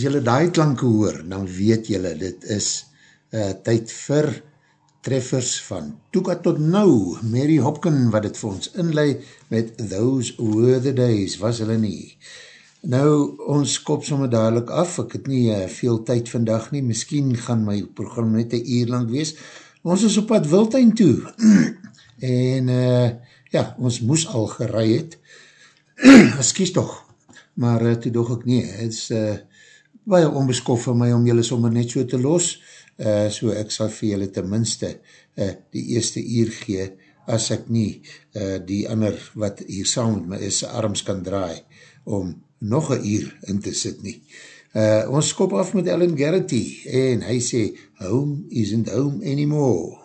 As jylle daai klanke hoor, dan weet jylle, dit is uh, tyd vir treffers van Toeka tot nou, Mary Hopkin, wat het vir ons inlei met Those Were the Days, was hulle nie. Nou, ons kop somme dadelijk af, ek het nie uh, veel tyd vandag nie, miskien gaan my program net een uur lang wees. Ons is op pad Wildtuin toe, en uh, ja, ons moes al gerei het, excuse toch, maar uh, toe dog ek nie, het is uh, baie onbeskof vir my om julle sommer net so te los, uh, so ek sal vir julle tenminste uh, die eerste uur gee, as ek nie uh, die ander wat hier saam met my is, arms kan draai, om nog een uur in te sit nie. Uh, ons skop af met Ellen Garrity, en hy sê, home isn't home anymore.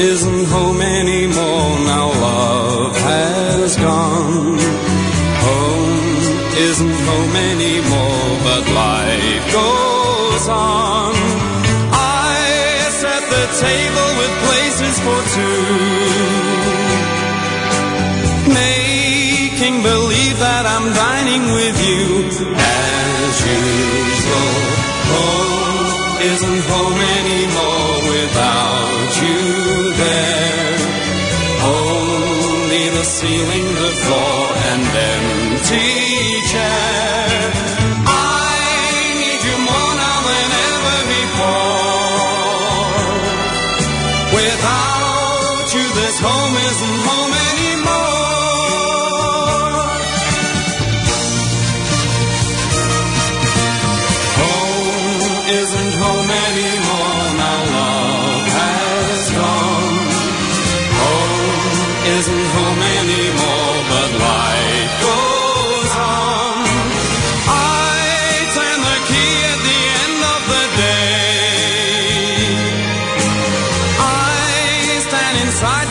Isn't home anymore now love has gone. Home isn't home anymore, but life goes on. I set the table with places for two. Making believe that I'm dining with you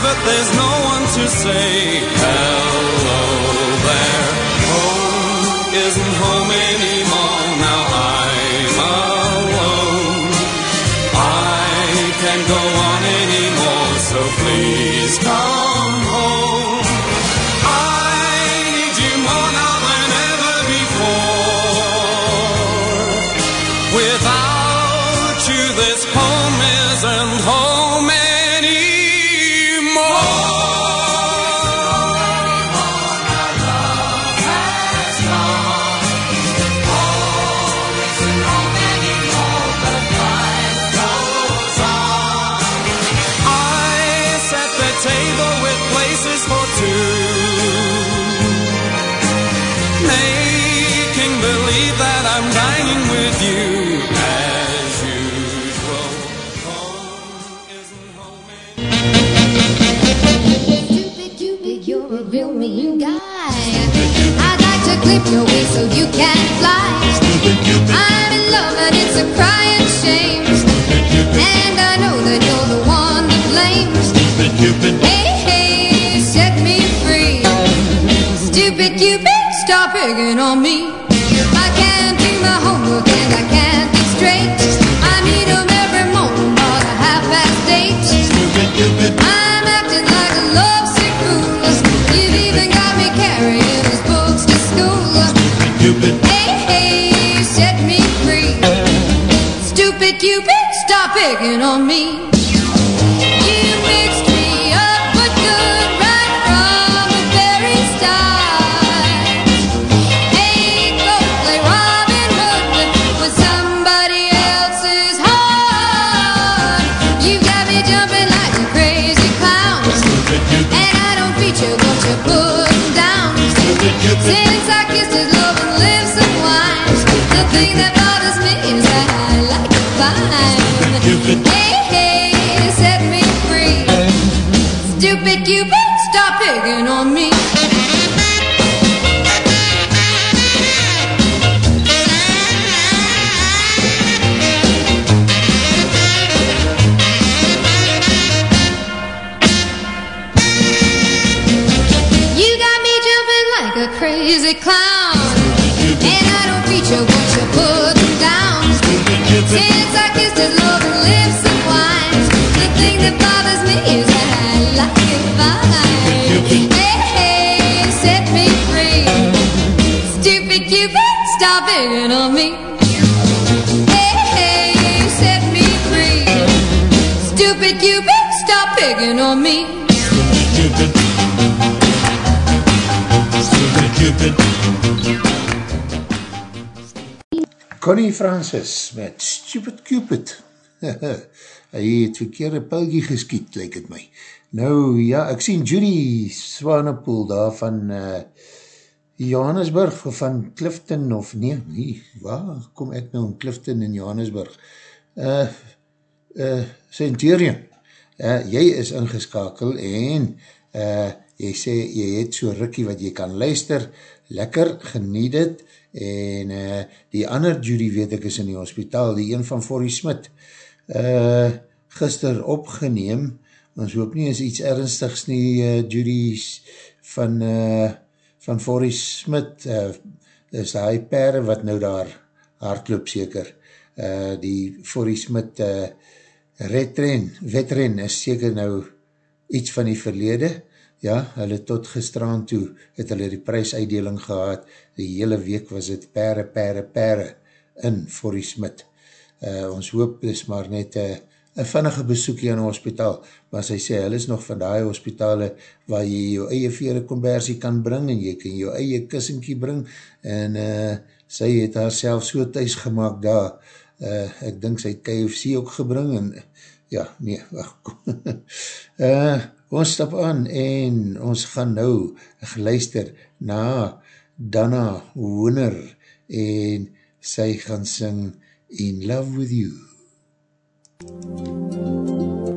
but there's no one to say Hey, hey, set me free. Stupid Cupid, stop picking on me. I can't do my homework and I can't think straight. I need 'em every morning about a half past eight. I'm acting like a lovesick fool. You've even got me carrying his books to school. Stupid hey, hey, set me free. Stupid Cupid, stop picking on me. Stop picking on me. Connie Francis met Stupid Cupid. Hy het verkeerde pulgie geskiet, lyk het my. Nou, ja, ek sien Judy Swanepoel daar van uh, Johannesburg, of van Clifton, of nee, nie, waar kom ek nou in Clifton in Johannesburg? Uh, uh, Centurion, uh, jy is ingeskakel en uh, jy sê, jy het so rikkie wat jy kan luister, lekker, geniet het, en uh, die ander Judy weet ek is in die hospitaal, die een van Forrie Smit, uh, gister opgeneem, ons hoop nie is iets ernstigs nie, uh, Judy van, uh, van Forrie Smit, uh, is die pere wat nou daar hardloop seker, uh, die Forrie Smit uh, redren, wetren is seker nou iets van die verlede, ja, hulle tot gestraan toe het hulle die prijsuitdeling gehad, die hele week was het pere, pere, pere in Forrie Smit. Uh, ons hoop is maar net uh, een vinnige besoekie aan die hospitaal, maar sy sê, hulle is nog van die hospitale waar jy jou eie vere conversie kan bring en jy kan jou eie kussinkie bring en uh, sy het haar self so thuis gemaakt daar, uh, ek dink sy het KFC ook gebring en ja, nee, wacht, kom. uh, ons stap aan en ons gaan nou geluister na Dana Wooner en sy gaan sing In Love With You. in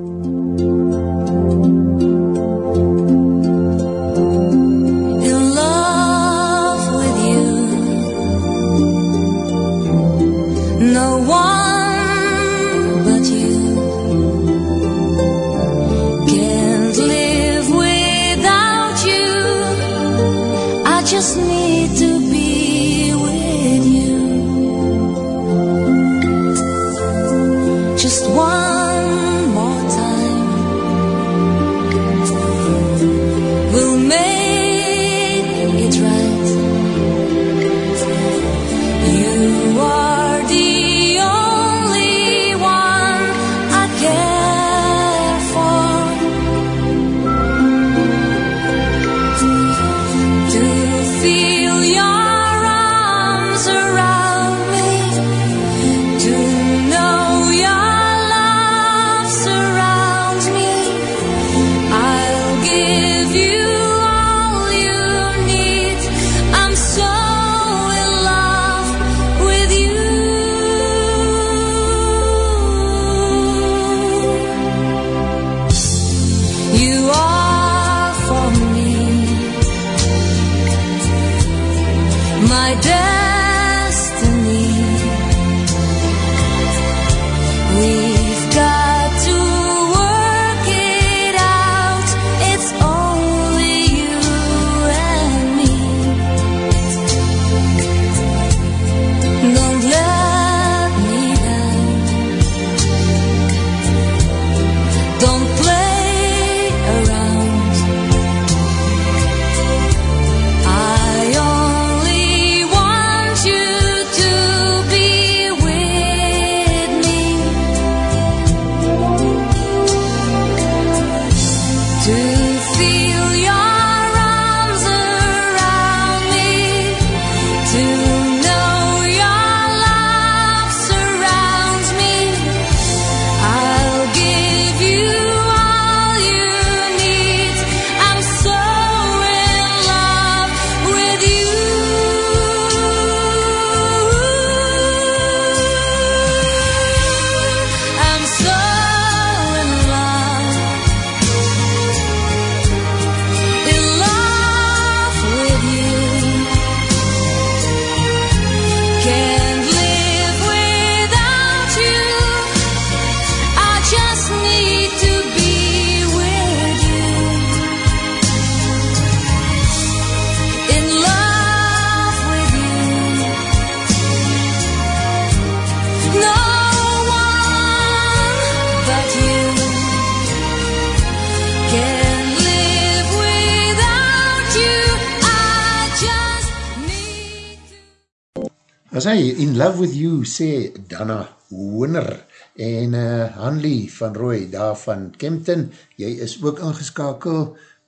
As hy, in love with you, sê Dana Winner en uh, Hanley van Roy, daar van Kempton, jy is ook ingeskakel,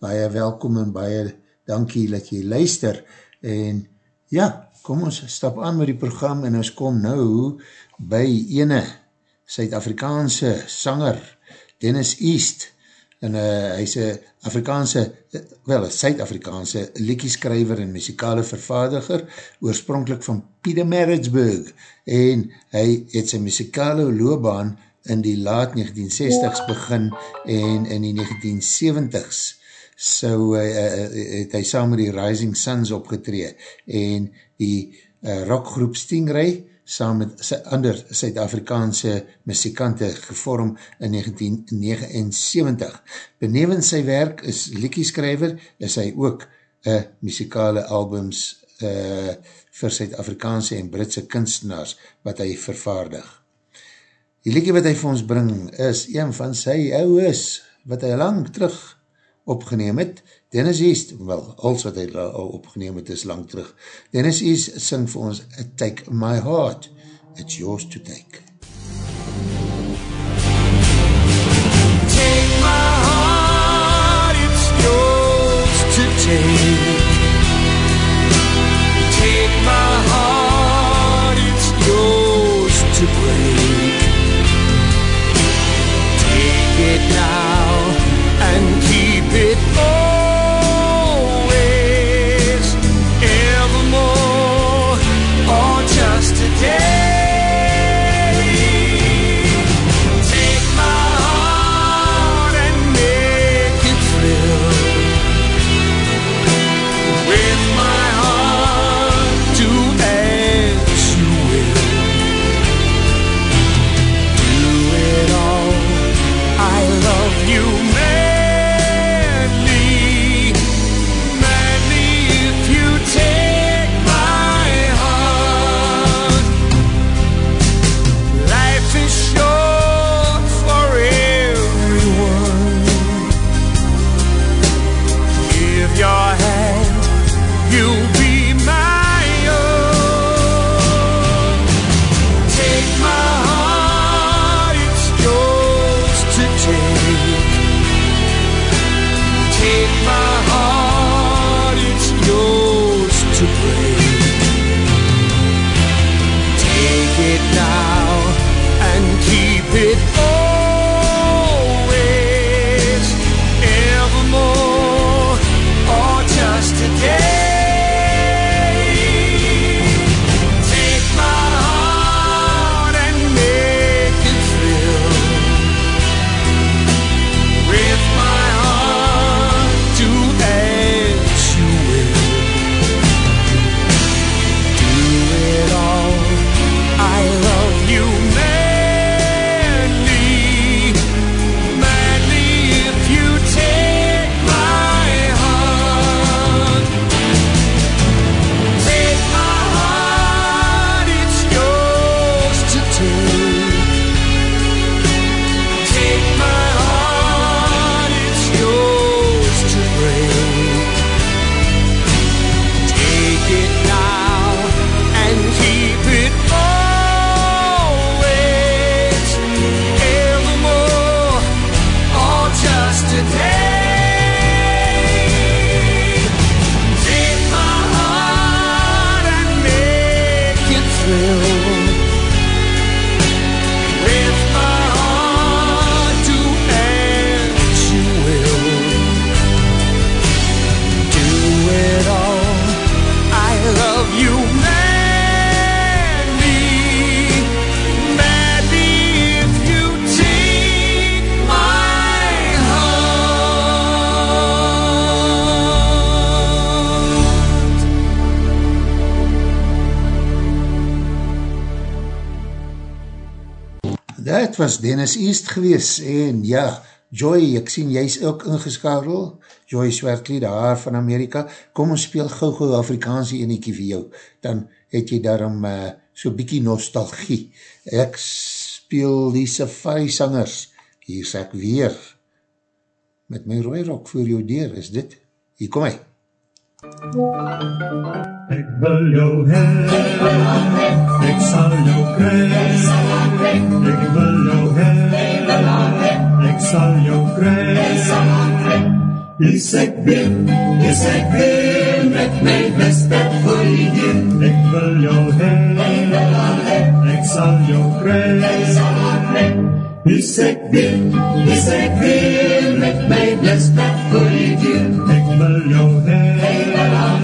baie welkom en baie dankie dat jy luister, en ja, kom ons stap aan met die program, en ons kom nou by ene Suid-Afrikaanse sanger, Dennis East, en uh, hy is een Afrikaanse, wel, een Suid-Afrikaanse liekieskrijver en muzikale vervaardiger, oorspronkelijk van Pietermaritzburg, en hy het sy muzikale loopbaan in die laat 1960s begin, en in die 1970s, so uh, het hy saam met die Rising Suns opgetree, en die uh, rockgroep Stingray, saam met sy ander Suid-Afrikaanse muzikante gevorm in 1979. Benevens sy werk is liekieskrijver, is hy ook uh, muzikale albums uh, vir Suid-Afrikaanse en Britse kunstenaars wat hy vervaardig. Die liekie wat hy vir ons bring is een van sy ouwes wat hy lang terug opgeneem het, Dennis East, wel, als wat hy al opgeneem het is lang terug. Dennis East sing vir ons, Take My Heart, It's Yours to Take. Take my heart, it's yours to take. Take my heart, it's yours to break. Take it now Dennis East gewees en ja, Joy, ek sien jy is ook ingeskadel, Joy Swertley, daar van Amerika, kom ons speel gauw gauw Afrikaanse eniekie vir jou, dan het jy daarom uh, so bykie nostalgie. Ek speel die safari sangers, hier is ek weer, met my rooirok voor jou deur, is dit? Hier kom hy. Thank Ek wil jou hê. Ek sal jou kry. Ek wil jou hê. Ek sal jou kry. Is ek weer, is ek weer met my beste vir jou. Ek wil jou hê. Ek sal jou kry. Is ek weer, is ek weer met my beste vir jou. Ek wil jou hê.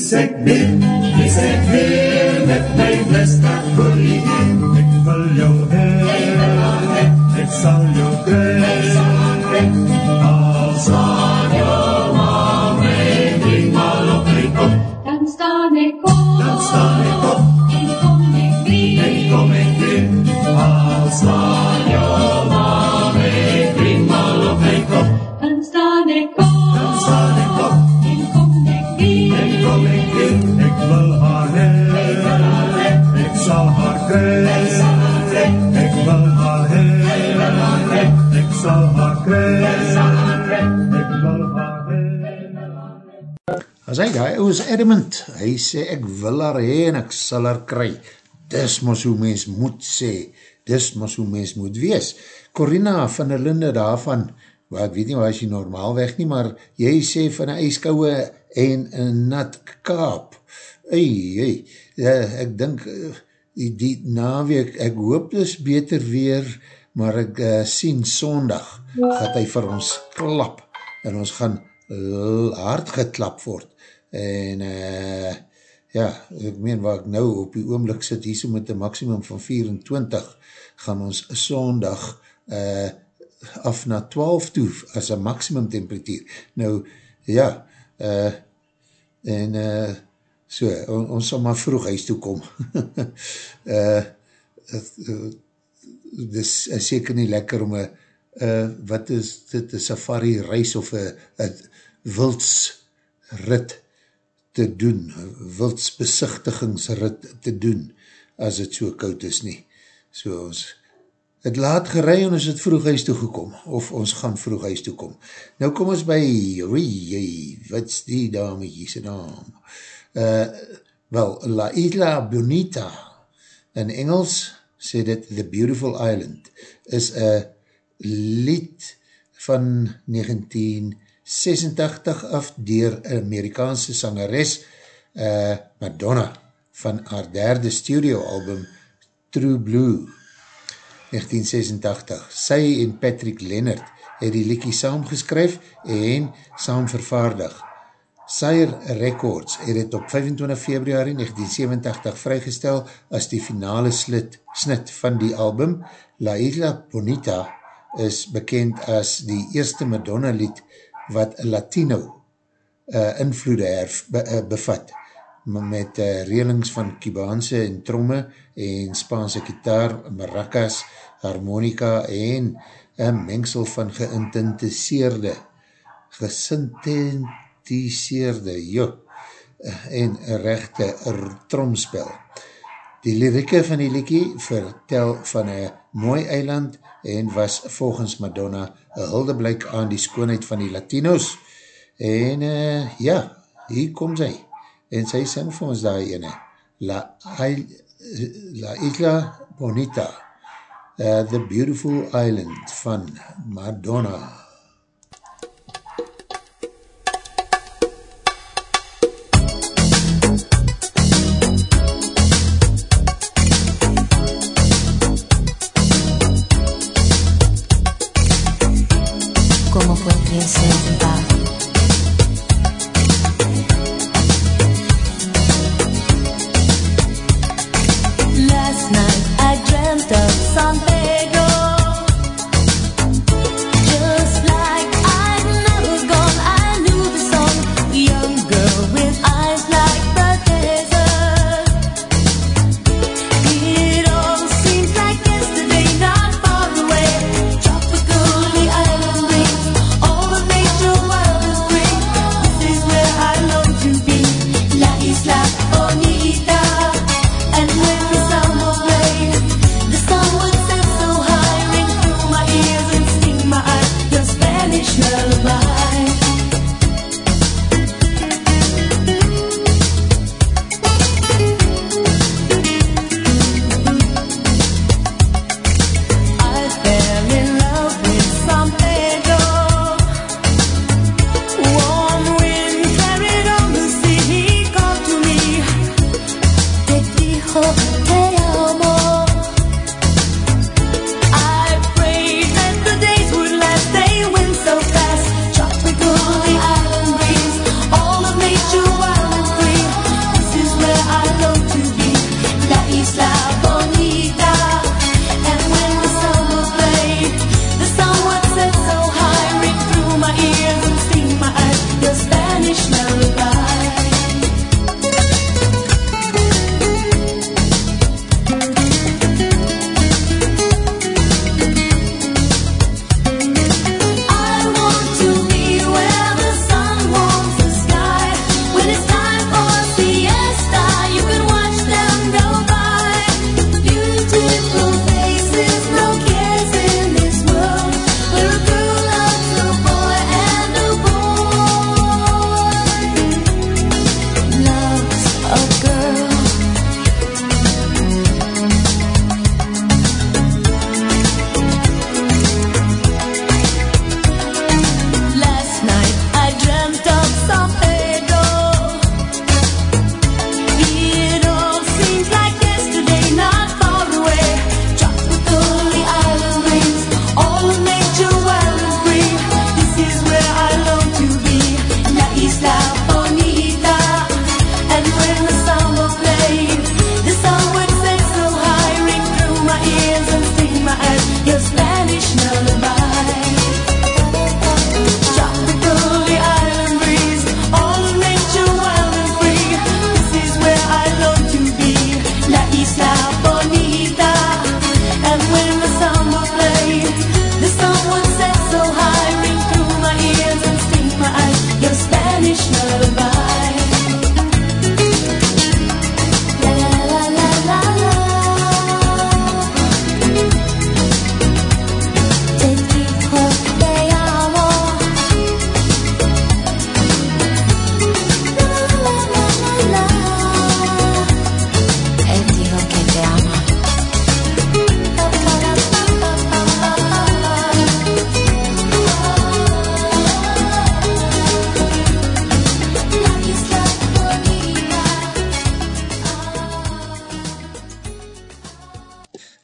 Is ek weer, is ek weer met my misbed vir liefde. Ek wil jou hê, ek sal jou ou is adamant, hy sê, ek wil haar hee en ek sal haar kry. Dis mos hoe mens moet sê, dis mos hoe mens moet wees. Corina van der Linde daarvan, waar ek weet nie waar is jy normaal weg nie, maar jy sê van een ijskouwe en een nat kaap. Ei, ei, ja, ek dink, eh, die, die naweek, ek hoop dis beter weer, maar ek uh, sien sondag, gaat hy vir ons klap, en ons gaan hard geklap word, en uh, ja, ek meen waar ek nou op die oomlik sit, hier so met een maximum van 24, gaan ons sondag uh, af na 12 toe, as een maximum temperatuur. Nou, ja, uh, en uh, so, on, ons sal maar vroeg huis toe kom. uh, uh, dis is seker nie lekker om een, uh, wat is dit, een safari reis of een wildsrit te doen, wildsbezichtigingsrit te doen, as het so koud is nie. So ons, het laat gerei en ons het vroeg huis toe gekom, of ons gaan vroeg huis toe kom. Nou kom ons by, oei, wat is die dametjie sy naam? Uh, wel, La Isla Bonita, in Engels sê dit The Beautiful Island, is een lied van 1986 af dier Amerikaanse sangeres uh, Madonna van haar derde studio album True Blue 1986. Sy en Patrick Leonard het die liekie saamgeskryf en saam vervaardig. Sire Records het het op 25 februari 1987 vrygestel as die finale slit, snit van die album. La Isla Bonita is bekend as die eerste Madonna lied wat Latino uh, invloede herf, be, uh, bevat met uh, relings van Cubaanse en tromme en Spaanse gitaar, maracas, harmonica en een mengsel van geïntentiseerde gesinthetiseerde jo, en rechte tromspel. Die lirieke van die liekie vertel van een mooi eiland en was volgens Madonna een huldeblik aan die skoonheid van die Latinos. En uh, ja, hier kom sy. En sy sing vir ons daar ene. La, La Isla Bonita, uh, The Beautiful Island van Madonna. Yes, sir.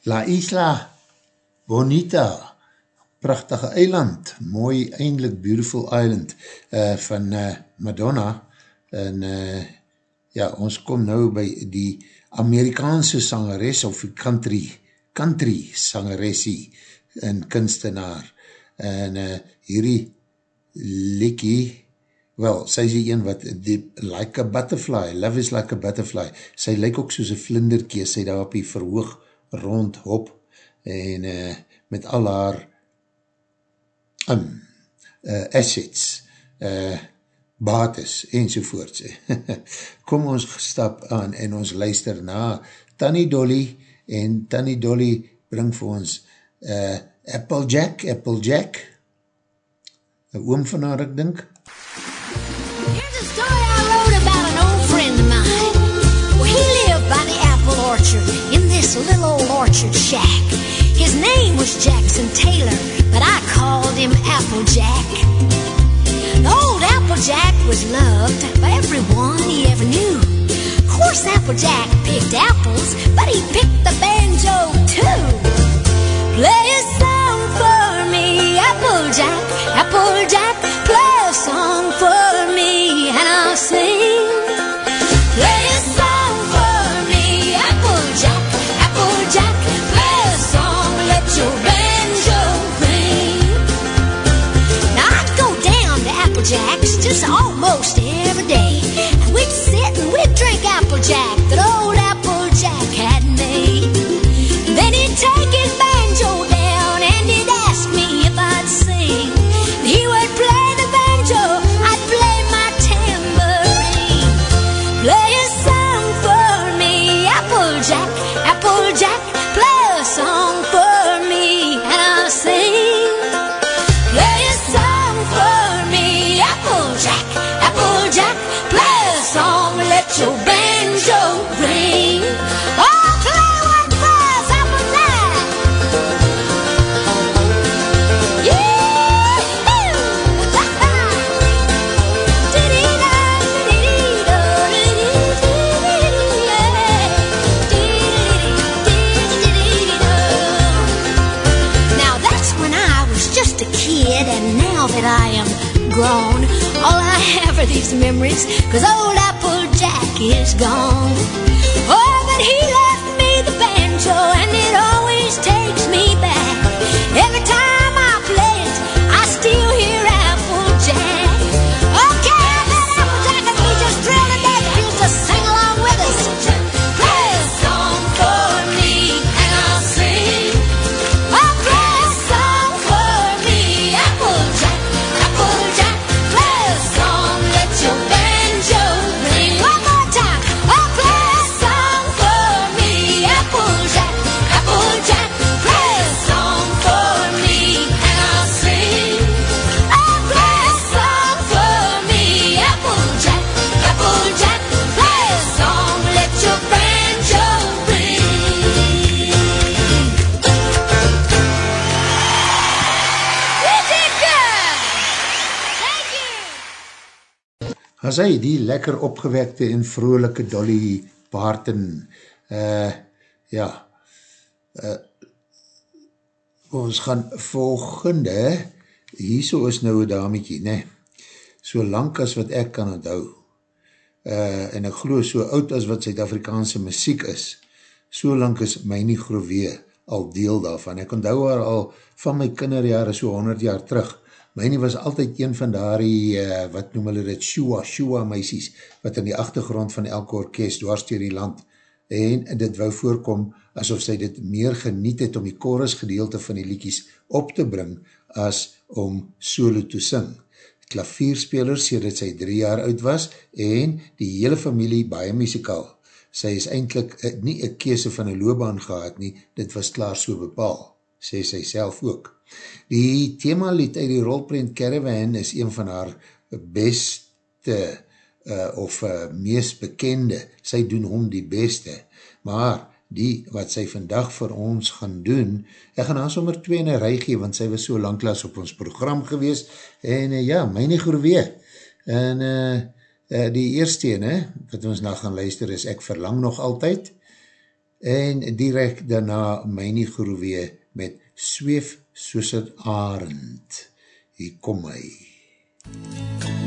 La Isla Bonita, prachtige eiland, mooi, eindelijk beautiful island, uh, van uh, Madonna, en uh, ja, ons kom nou by die Amerikaanse sangeres, of country, country sangeresie, en kunstenaar, en uh, hierdie Likkie, wel, sy is die een wat, die, like a butterfly, love is like a butterfly, sy lyk ook soos een vlinderkie, sy daar op die verhoog rond hop, en uh, met al haar um, uh, assets, uh, bates, enzovoorts. Kom ons stap aan, en ons luister na Tanny Dolly, en Tanny Dolly bring vir ons uh, Applejack, Applejack, een oom van haar, ek dink. Here's a story I wrote about an old friend of mine. Well, he lived by the apple orchard little old orchard shack. His name was Jackson Taylor, but I called him Applejack. The old Applejack was loved by everyone he ever knew. Of course, Applejack picked apples, but he picked the banjo too. Play a song for me, Applejack, Applejack, Jack. Memories, cause old Applejack is gone. Oh, but he as hy die lekker opgewekte en vrolike Dolly Parton, uh, ja, uh, ons gaan volgende, hierso is nou een dametje, ne, so lang as wat ek kan onthou, uh, en ek geloof so oud as wat Suid-Afrikaanse muziek is, so lang is Mynie Grovee al deel daarvan. Ek onthou haar al van my kinderjare so 100 jaar terug. Mynie was altyd een van die, uh, wat noem hulle dit, shua, shua meisies, wat in die achtergrond van elke orkest dwars dier die land, en dit wou voorkom asof sy dit meer geniet het om die chorus gedeelte van die liedjies op te bring, as om solo te sing. Klavierspeler sê dat sy drie jaar oud was, en die hele familie baie muzikaal. Sy is eindelijk uh, nie een kese van een loopbaan gehad nie, dit was klaar so bepaal, sê sy self ook. Die themalied uit die rolprint Caravan is een van haar beste uh, of uh, meest bekende, sy doen hom die beste, maar die wat sy vandag vir ons gaan doen, ek gaan haar sommer twee in een rij gee, want sy was so langklaas op ons program gewees, en uh, ja, myne groewee, en uh, uh, die eerste ene, wat ons na gaan luister, is Ek Verlang Nog Altyd, en direct daarna Mynie Groewee met Zweef soos het arend. Hier kom hy. As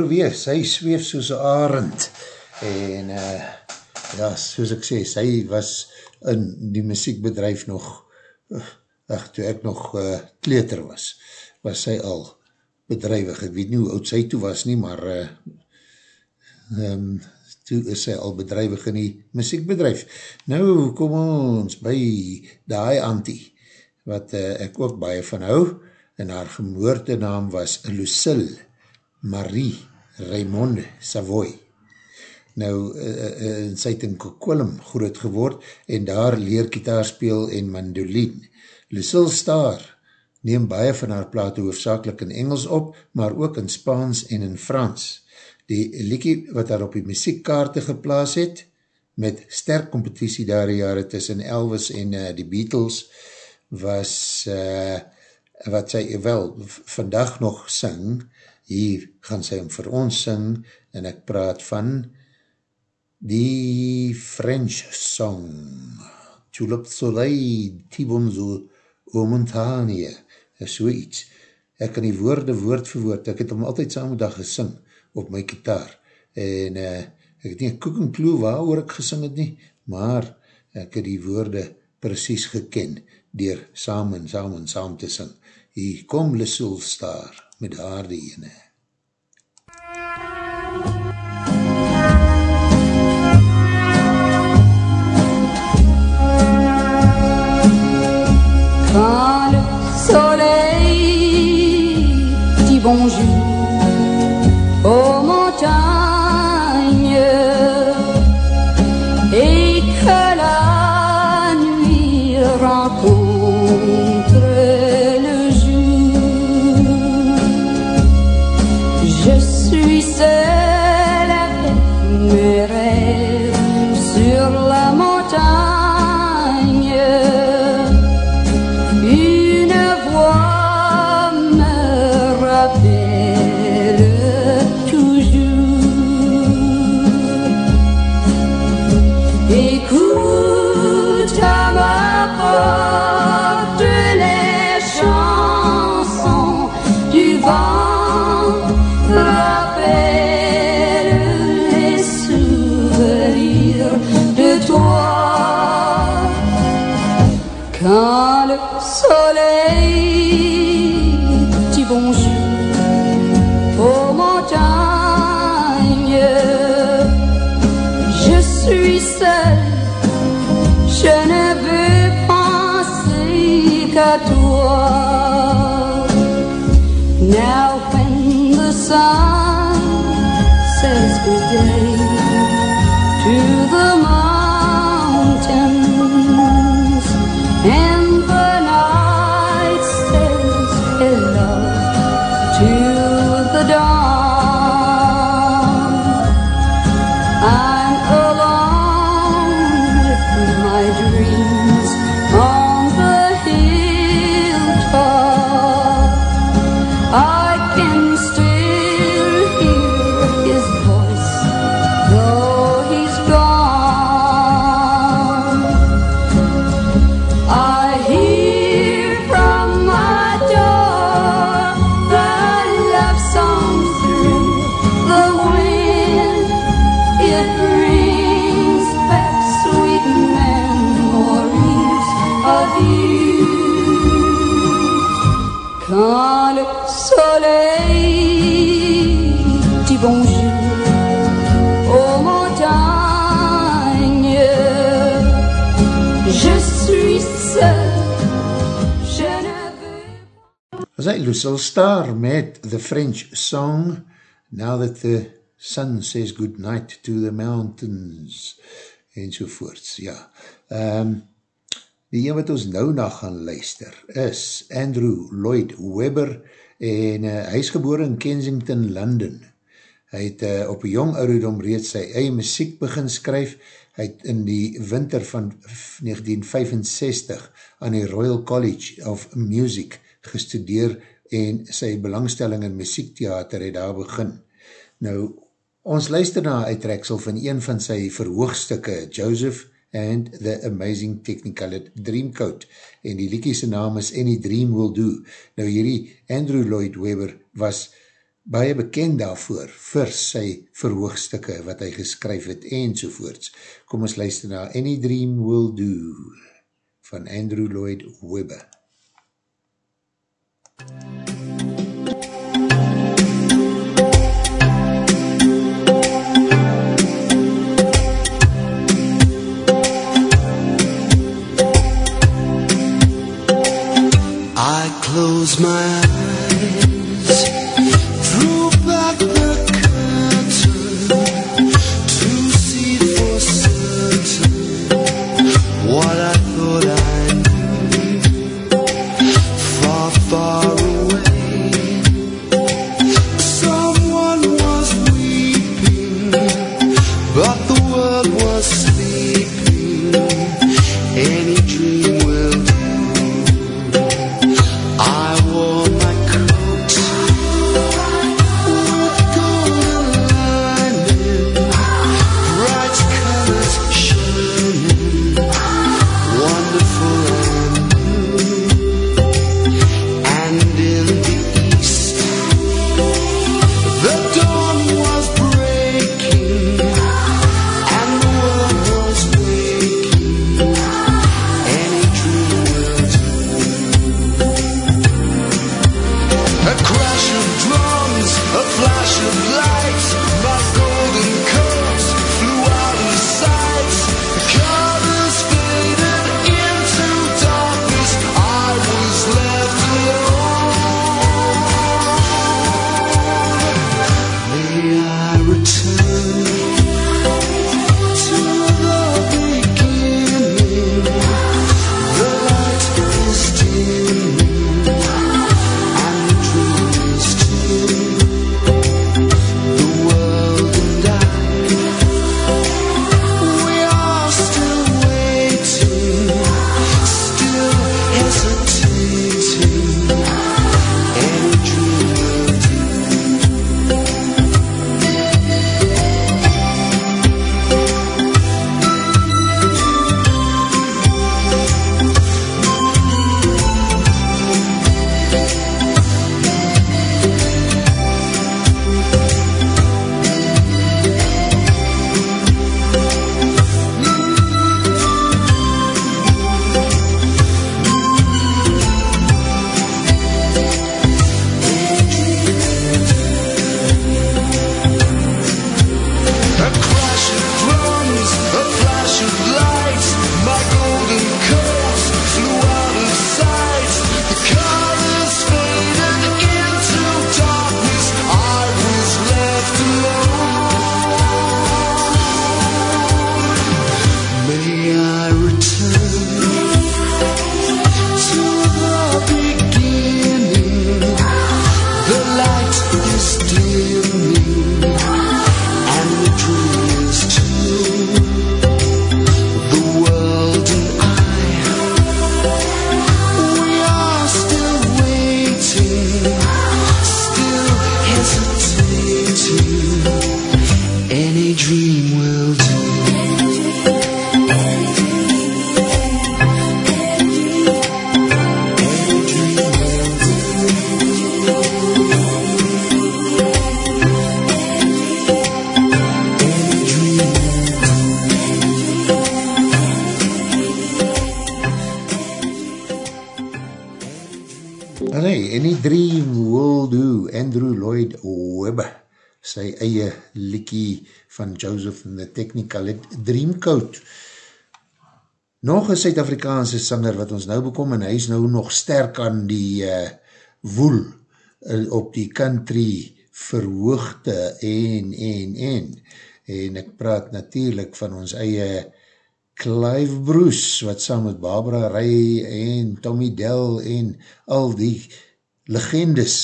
Geroweer, sy zweef soos arend, en uh, ja, soos ek sê, sy was in die muziekbedrijf nog, ach, toe ek nog uh, kleter was, was sy al bedrijwig, ek weet nie hoe oud sy toe was nie, maar uh, um, toe is sy al bedrijwig in die muziekbedrijf. Nou kom ons by die auntie, wat uh, ek ook baie van hou, en haar gemoorde naam was Lucille Marie Raymond Savoy. Nou, uh, uh, sy het in Kokwillum groot geword, en daar leer kitaar speel en mandolin. Lucille Starr neem baie van haar plate hoofdzakelik in Engels op, maar ook in Spaans en in Frans. Die liekie wat haar op die muziekkaarte geplaas het, met sterk competitie daar die jare tussen Elvis en uh, die Beatles, was uh, wat sy wel vandag nog sing, hier gaan sy hem vir ons sing, en ek praat van die French song, Tulip Soleil, Tibonzo, Omontanie, so iets. Ek kan die woorde woord vir woord, ek het hom altyd saamdag gesing op my kitaar, en uh, ek het nie een koek en kloe waar oor ek gesing het nie, maar ek het die woorde precies geken, dier saam en saam en saam te sing. Hier kom Lissoel Star met haar die ene. Quand le soleil dit bonjour Lucille Star met The French Song, Now That the Sun Says Good Night to the Mountains, enzovoorts, ja. Um, die een wat ons nou na gaan luister is Andrew Lloyd Webber en uh, hy is geboren in Kensington, London. Hy het uh, op jong ouderdom reeds sy eie muziek begin skryf. Hy het in die winter van 1965 aan die Royal College of Music gestudeer en sy belangstelling in muziektheater het daar begin. Nou, ons luister na uitreksel van een van sy verhoogstukke, Joseph and the Amazing Technicolor Dreamcoat en die liekie sy naam is Any Dream Will Do. Nou hierdie Andrew Lloyd Webber was baie bekend daarvoor, vir sy verhoogstukke wat hy geskryf het en sovoorts. Kom ons luister na Any Dream Will Do van Andrew Lloyd Webber. Thank you. Ah, Nee, Any Dream Will Do, Andrew Lloyd Webber, sy eie liekie van Joseph and the Technicolor Dreamcoat. Nog een Suid-Afrikaanse sanger wat ons nou bekom en hy is nou nog sterk aan die uh, woel uh, op die country verhoogte en, en, en. En ek praat natuurlijk van ons eie Clive Bruce, wat saam met Barbara Ray en Tommy Dell en al die legendes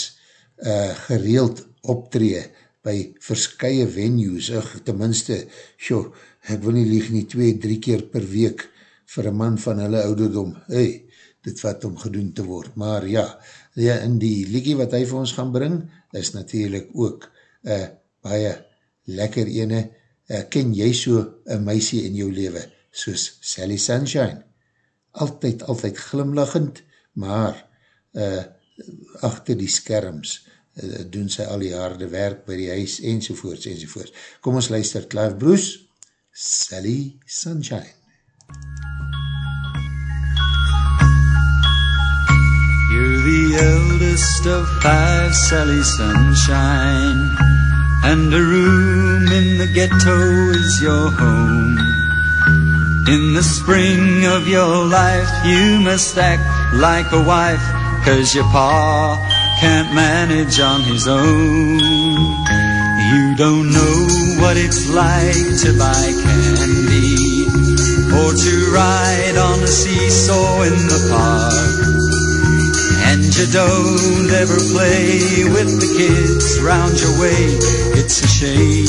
uh, gereeld optree by verskye venues, ach, tenminste, sjo, ek wil nie lieg nie, twee, drie keer per week vir een man van hulle ouderdom, hey, dit wat om gedoen te word, maar ja, ja in die liekie wat hy vir ons gaan bring, is natuurlijk ook uh, baie lekker ene, uh, ken jy so een meisie in jou leven, soos Sally Sunshine, altyd, altyd glimlachend, maar uh, achter die skerms uh, doen sy al die harde werk by die huis, enzovoorts, enzovoorts. Kom ons luister, Clive Bruce, Sally Sunshine. You're the eldest of five, Sally Sunshine. And a room in the ghetto is your home. In the spring of your life, you must act like a wife, cause your pa can't manage on his own. You don't know what it's like to buy candy or to ride on a seesaw in the park. And you don't ever play with the kids round your way. It's a shame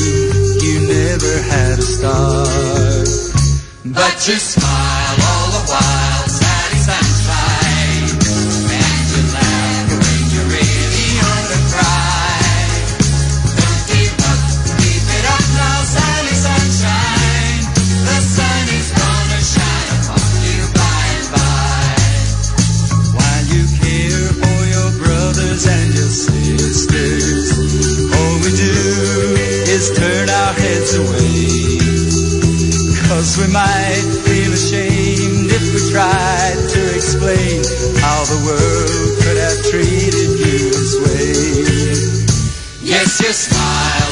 you never had a start. But you smile all the while, world could have treated you this way. Yes, you smile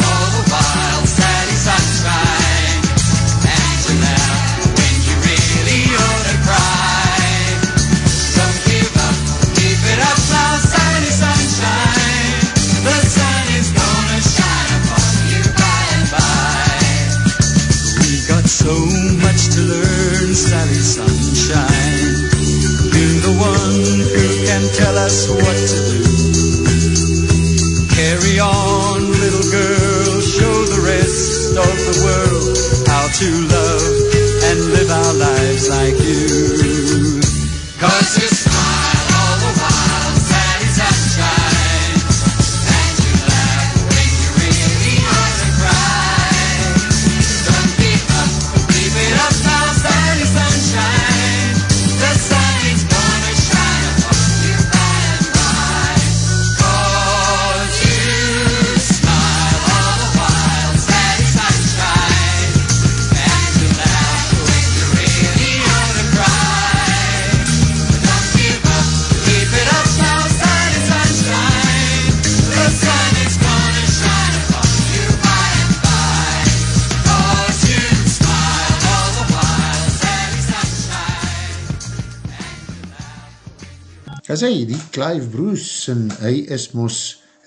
As hy, die Clive Bruce, en hy is mos,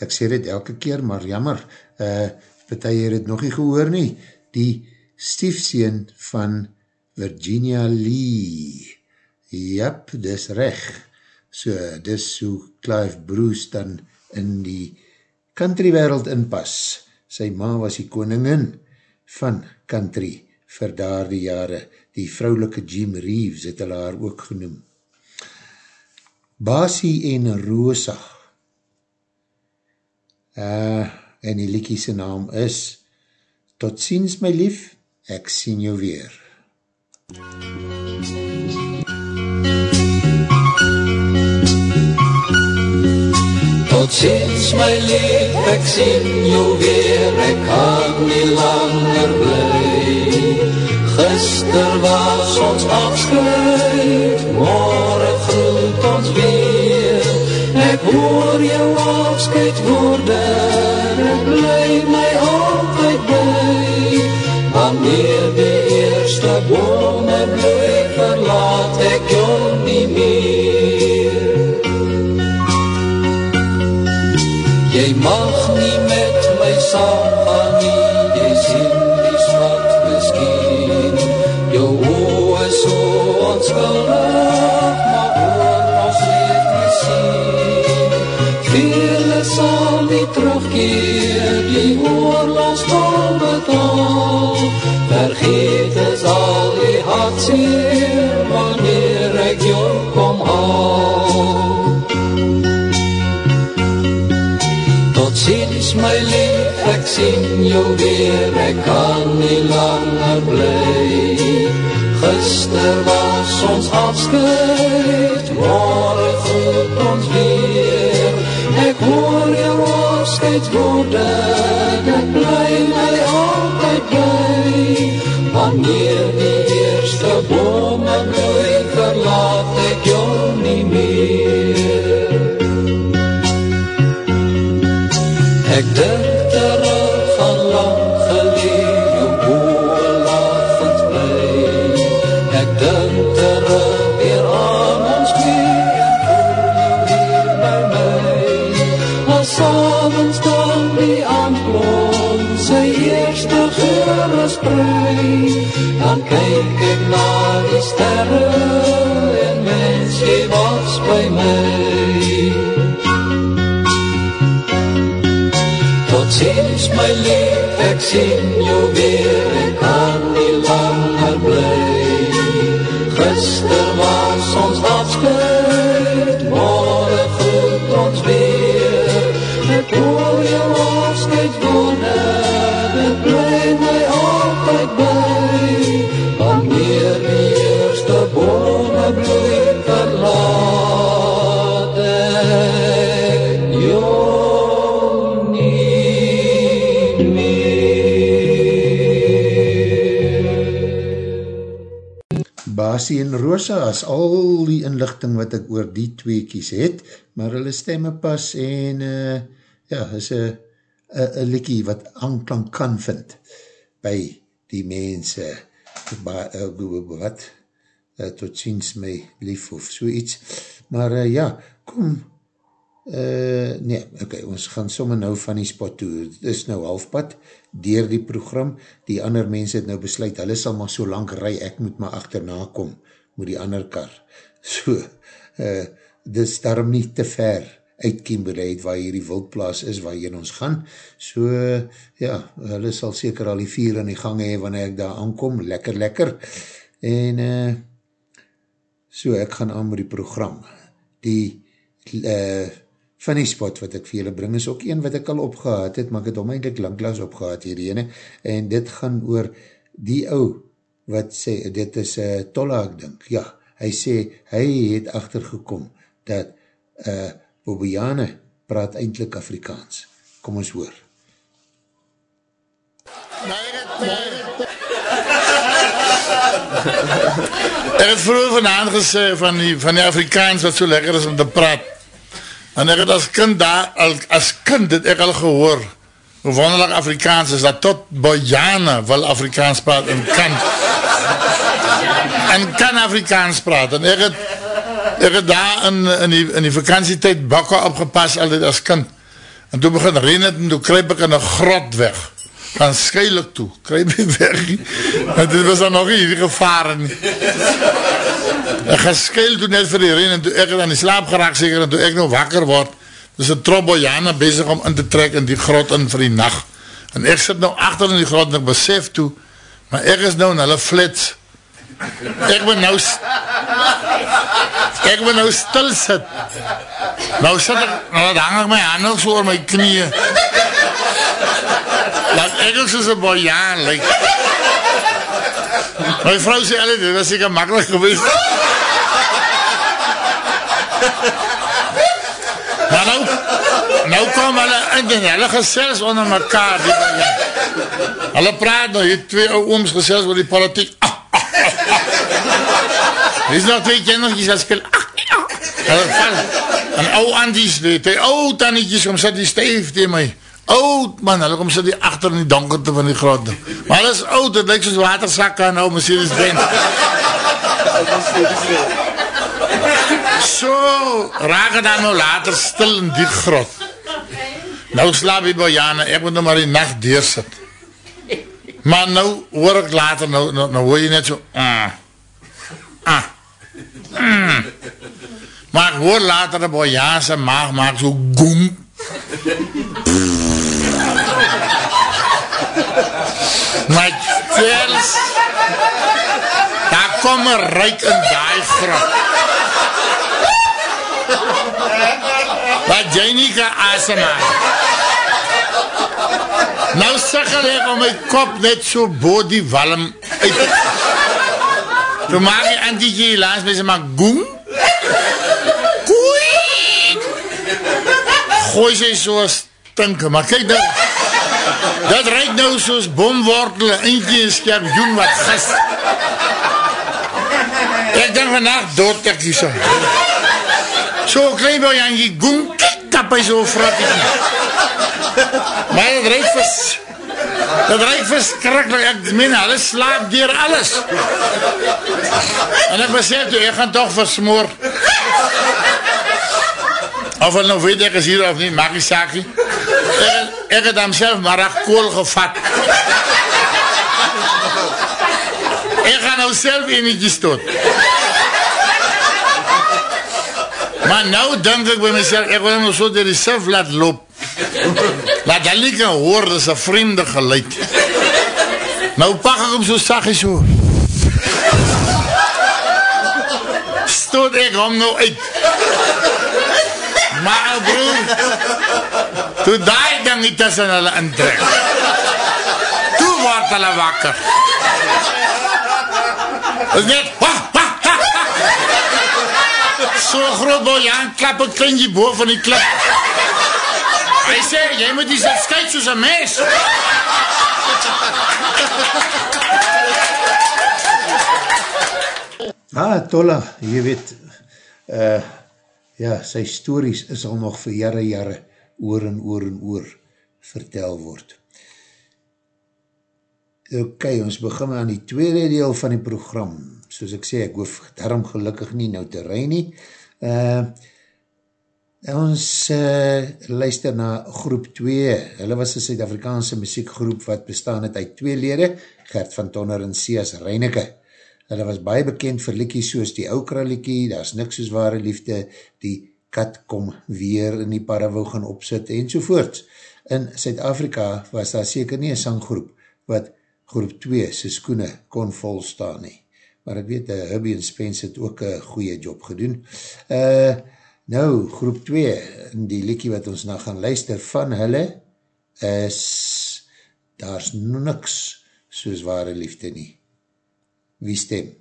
ek sê dit elke keer, maar jammer, uh, partij het nog nie gehoor nie, die stiefseen van Virginia Lee. Jap, dis reg. So, dis hoe Clive Bruce dan in die country wereld inpas. Sy ma was die koningin van country vir daar die jare. Die vrouwelike Jim Reeves het hulle haar ook genoem. Basie en Rosa. Uh, en die liekie sy naam is Tot ziens my lief, ek sien jou weer. Tot ziens my lief, ek sien jou weer, ek kan nie langer bly. Gister was ons afscheid, morgen ons weer. Ek hoor jou afscheid worden, ek bly my altyd by. Wanneer die eerste bome bloei, verlaat ek jou nie meer. Jy mag nie met my saamgaan Vergeet is al die hartseer, wanneer ek jou kom haal. Tot ziens my lief, ek sien jou weer, ek kan nie langer bly. Gister was ons afscheid, morgen groet ons weer. Ek hoor jou afscheidswoorde, dit bly Wanneer die eerste bome sterre, en mens jy was by my. Tot ziens my lief, ek sien jou weer, ek Basie en Rosa as al die inlichting wat ek oor die tweekies het, maar hulle stemme pas en uh, ja, is een likkie wat aanklank kan vind by die mense. Ba, uh, wat? Uh, tot ziens my lief of so iets, maar uh, ja, kom Uh, nee, ok, ons gaan somme nou van die spot toe, het is nou halfpad dier die program, die ander mense het nou besluit, hulle sal maar so lang ry, ek moet maar achterna kom, moet die ander kar, so uh, dis daarom nie te ver uit Kimberley waar hier die wildplaas is, waar hier ons gaan, so ja, hulle sal seker al die vier in die gang hee, wanneer ek daar aankom, lekker lekker, en uh, so ek gaan aan met die program, die uh, funny spot wat ek vir julle bring, is ook een wat ek al opgehaad het, maar ek het om eindelijk langklaas opgehaad hierheen, en dit gaan oor die ou, wat sê, dit is uh, Tolla, ek dink, ja, hy sê, hy het achtergekom, dat uh, Bobiane praat eindelijk Afrikaans. Kom ons hoor. Ek het vroeger vanavond gesê van die, van die Afrikaans wat so lekker is om te praat. En ek het as kind daar, al, as kind het ek al gehoor, hoe wonderlijk Afrikaans is, dat tot Bojane wil Afrikaans praat en kan. En kan Afrikaans praat. En ek het, ek het daar in, in, die, in die vakantietijd bakken opgepas, altijd as kind. En toen begin reen het en toen ek in een grot weg. Van skeilik toe, kruip ek weg. En dit was dan nog die gevaren nie. Ek geskeil toen net vir die reen en toe ek het aan die slaap geraak seker en toe ek nou wakker word, is een trobbojane bezig om in te trek in die grot in vir die nacht. En ek sit nou achter in die grot en ek besef toe, maar ek is nou in hulle flits. Ek ben nou ek ben nou stil sit. Nou sit ek, nou dat hang ek my handen so oor my knieën. Laat ek ook soos een bojaan, like. My vrou sê alle, dit was seker makkelijk geweest. Maar nou, nou kom hulle in en hulle gesels onder mekaar. Die, die, hulle praat nou, hier twee ou ooms gesels oor die politiek. Ah, ah, ah, ah. Hier is nog twee kindertjes wat speel. Ah, ah. Hulle val. En ou andies, die twee ou tannetjes, om sit die stijf tegen my. Oud man, hulle kom sit die achter in die donkerte van die grot. Maar hulle is oud, het lyk soos watersakke en ou Mercedes Benz. So, raak dan nou later stil in die grot. Nou slaap die Bojane, ek moet nou maar die nacht deursit. Maar nou hoor ek later, nou, nou, nou hoor jy net so, ah, ah, mm. Maar ek hoor later die Bojane sy maag maak so goem. My tels, daar kom een ruik in die grot. wat jy nie kan. Nou sikkel ek om my kop net so bo die walm uit. Toe maak die antietje langs my, sy maak goem. Koei! Gooi sy so stink, maar kyk nou, dat ruik nou soos bomwortel, eentje en skerpjoen wat gist. Ek denk vannacht dood ek die so. So klein bij Jankie, goem, kap hy so frattie. Maar het ruik vers, het ruik verskrikkelijk, ek meen, hulle slaap dier alles. En ek besef toe, ek gaan toch versmoor. Of hulle nou weet ek is hier of nie, maak die saakie. Ek, ek het homself maar ach kool gevat. Ek gaan nou self enetjes tot. Maar nou denk ek by myself, ek wil hem nou so dier die sif laat loop. Laat hy nie kan hoor, dis een vreemde geluid. Nou pak ek hem so saggie so. Stoot ek hom nou uit. Maar broer, toe daai ding nie tussen hulle intrek. Toe word hulle wakker. Is net, wah, wah, ha, ha. So groot bol, ja, en klap een kleintje boven van die klip. Hy sê, jy moet die sit skyt soos een mes. Ah, Tolla, jy weet, uh, ja, sy stories is al nog vir jare, jare oor en oor en oor vertel word. Ok, ons begin aan die tweede deel van die program. Soos ek sê, ek hoef daarom gelukkig nie nou te rij nie. Uh, ons uh, luister na groep 2. Hulle was een Suid-Afrikaanse muziekgroep wat bestaan het uit twee lede, Gert van Tonner en Sias Reineke. Hulle was baie bekend vir liekies soos die Oukra liekie, daar is niks soos ware liefde, die kat kom weer in die parawou gaan opsit en sovoorts. In Suid-Afrika was daar seker nie een sanggroep wat groep 2 sy skoene kon volstaan nie. Maar ek weet, uh, Hubby en Spence het ook een goeie job gedoen. Uh, nou, groep 2, die liekie wat ons nou gaan luister van hulle, is, daar is niks soos ware liefde nie. Wie stem?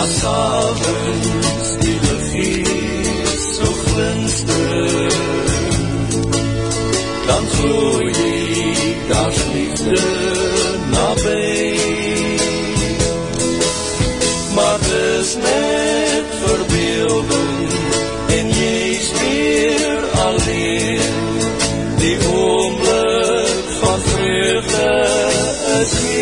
As avonds die lichtjes so glinster Dan voel jy daar's liefde nabij Maar dis net verbeelding En jy's weer alleen Die oomblik van vreugde is geen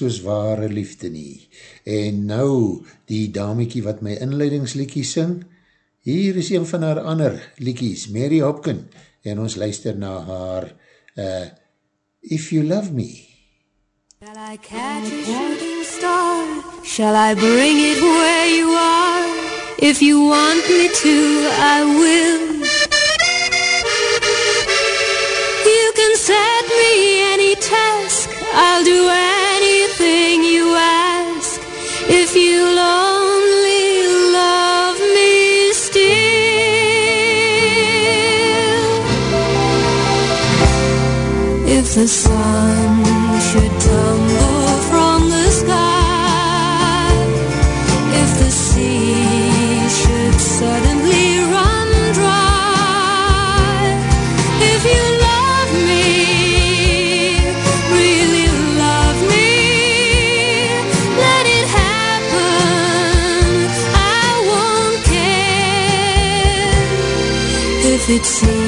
soos ware liefde nie. En nou, die damiekie wat my inleidingsliekie sing, hier is een van haar ander liekies, Mary Hopkin, en ons luister na haar uh, If You Love Me. Shall I catch a shooting star? Shall I bring it where you are? If you want me to, I will. You can set me any task. I'll do anything if it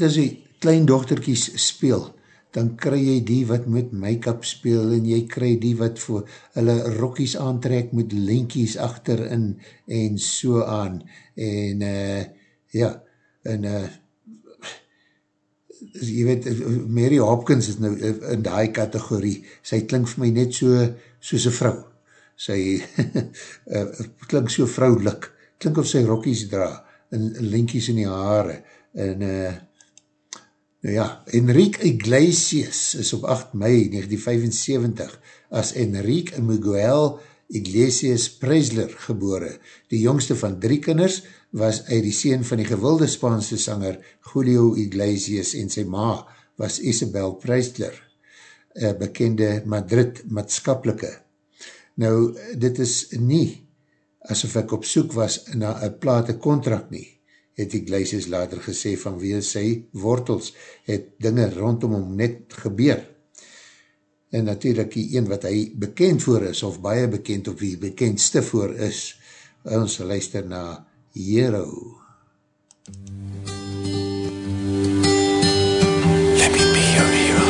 weet as die klein dochterkies speel, dan kry jy die wat met make-up speel en jy kry die wat voor hulle rokkies aantrek met linkies achterin en so aan. En uh, ja, en uh, jy weet, Mary Hopkins is nou in die kategorie, sy klink vir my net so soos een vrou. Sy uh, klink so vrouwlik, klink of sy rokkies dra, en linkies in die haare, en uh, nou ja, Enrique Iglesias is op 8 mei 1975 as Enrique Miguel Iglesias Presler gebore. Die jongste van drie kinders was uit die seen van die gewilde Spaanse sanger Julio Iglesias en sy ma was Isabel Presler, bekende Madrid maatskapelike. Nou, dit is nie asof ek op soek was na een plate contract nie, het Iglesias later gesê van wie sy wortels het dinge rondom hom net gebeur. En natuurlijk die een wat hy bekend voor is, of baie bekend of wie bekendste voor is, ons luister na Hero. Let me be your hero.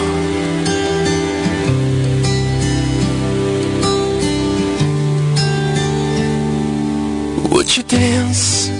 Would you dance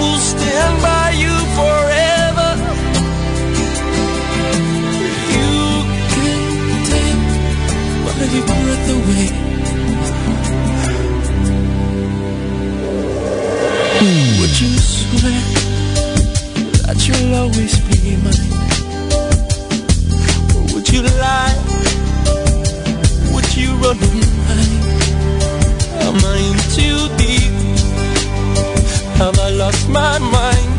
Will stand by you forever. You can take my breath away. Would you swear that you'll always be mine? Or would you lie? Would you run and hide? Am I in too deep? Have I lost my mind?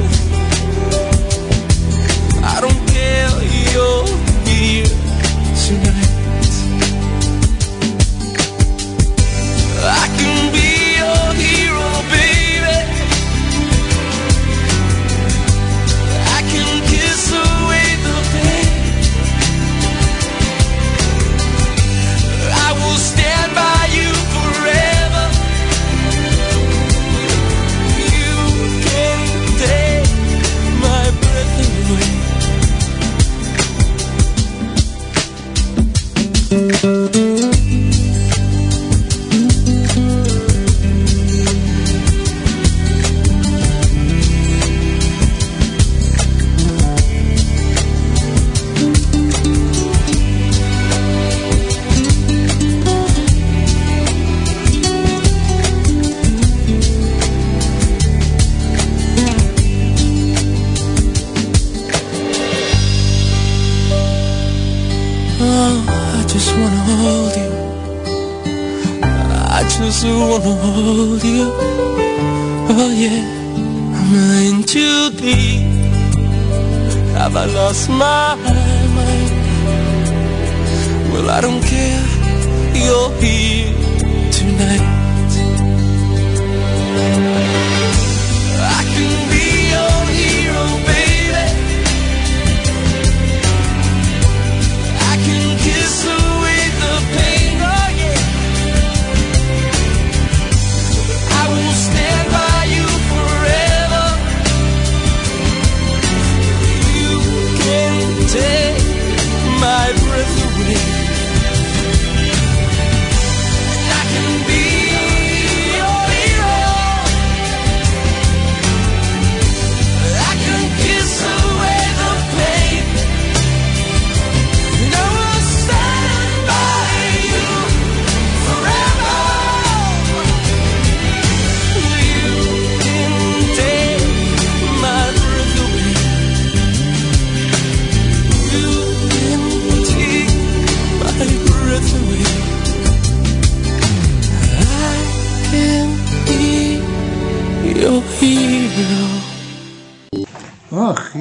Hold you. Oh yeah, I'm in too deep. Have I lost my mind? Well, I don't care. You're here tonight.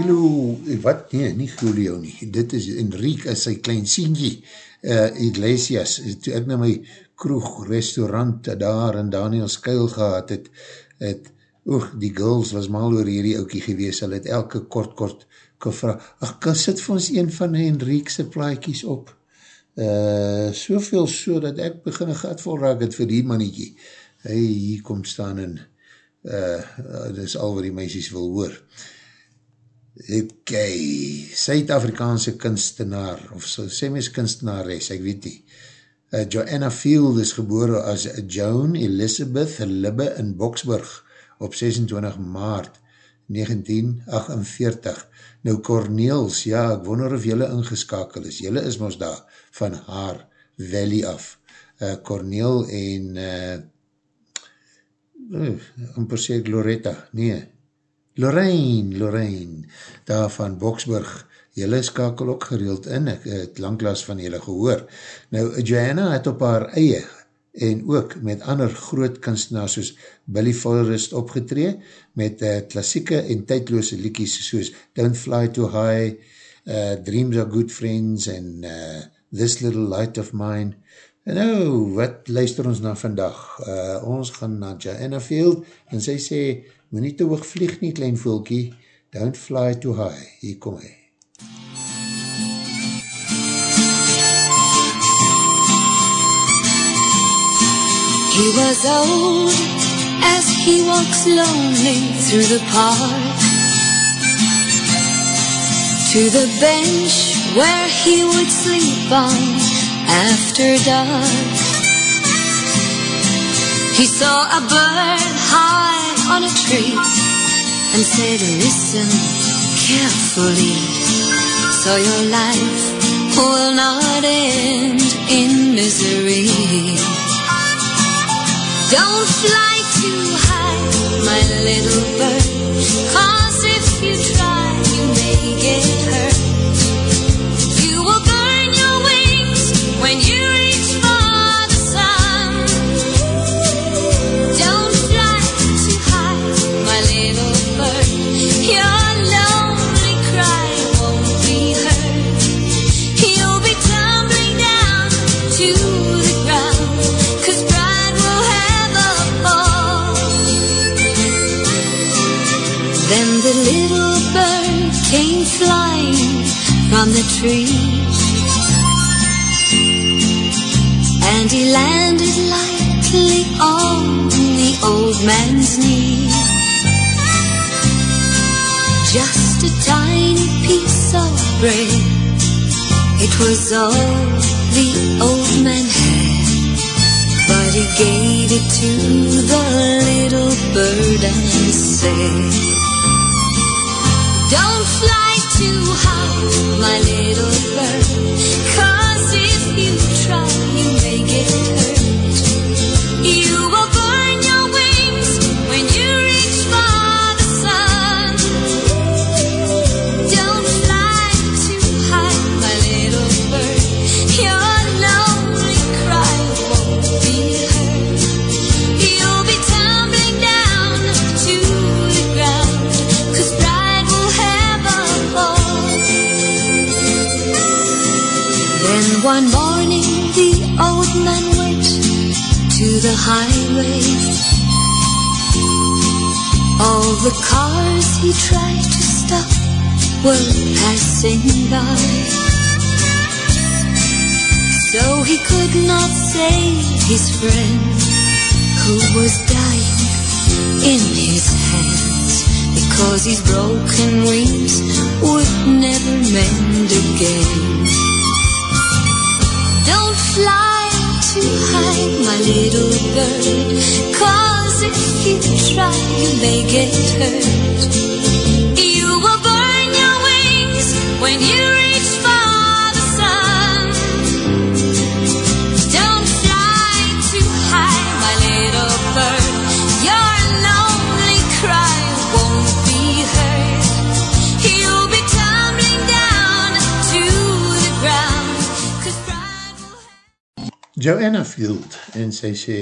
Gilo, wat? Nee, nie Julio nie. Dit is Enrique as sy klein sienkie, uh, Iglesias, toe ek na my kroeg, restaurant daar in Daniels Kuil gehad het, het, oeg, die girls was mal oor hierdie oukie gewees, hulle het elke kort kort gevra, ach, kan sit vir ons een van Enrique'se plaatjies op? Uh, soveel so dat ek begin een gat vol raak het vir die mannetjie. Hy hier kom staan en uh, dit is al wat die meisies wil hoor. Ok, Suid-Afrikaanse kunstenaar, of so sê mys kunstenares, ek weet nie. Uh, Joanna Field is gebore as Joan Elizabeth Libbe in Boksburg op 26 maart 1948. Nou Corneels, ja, ek wonder of jylle ingeskakel is. Jylle is ons daar van haar valley af. Uh, Corneel en uh, uh, amper sê ek Loretta, nee, Lorraine, Lorraine, daar van Boksburg, jylle skakel ook gereeld in, ek het langklaas van jylle gehoor. Nou, Joanna het op haar eie en ook met ander groot kunstenaars soos Billy Forrest opgetree, met uh, klassieke en tydloose liekies soos Don't Fly Too High, uh, Dreams Are Good Friends en uh, This Little Light of Mine. En nou, wat luister ons na vandag? Uh, ons gaan na Joanna Field en sy sê, moet nie te hoog vlieg nie, klein voelkie, Don't Fly Too High, hier kom hy. He was old as he walks lonely through the park to the bench where he would sleep on after dark. He saw a bird high on a tree and said, Listen carefully, so your life will not end in misery. Don't fly too high, my little bird, from the tree. And he landed lightly on the old man's knee. Just a tiny piece of bread. It was all the old man had. But he gave it to the little bird and said, Don't fly too high, my little bird. Highway. All the cars he tried to stop were passing by. So he could not save his friend who was dying in his hands because his broken wings would never mend again. Little bird, cause if you try, you may get hurt. Joanna Field en sy sê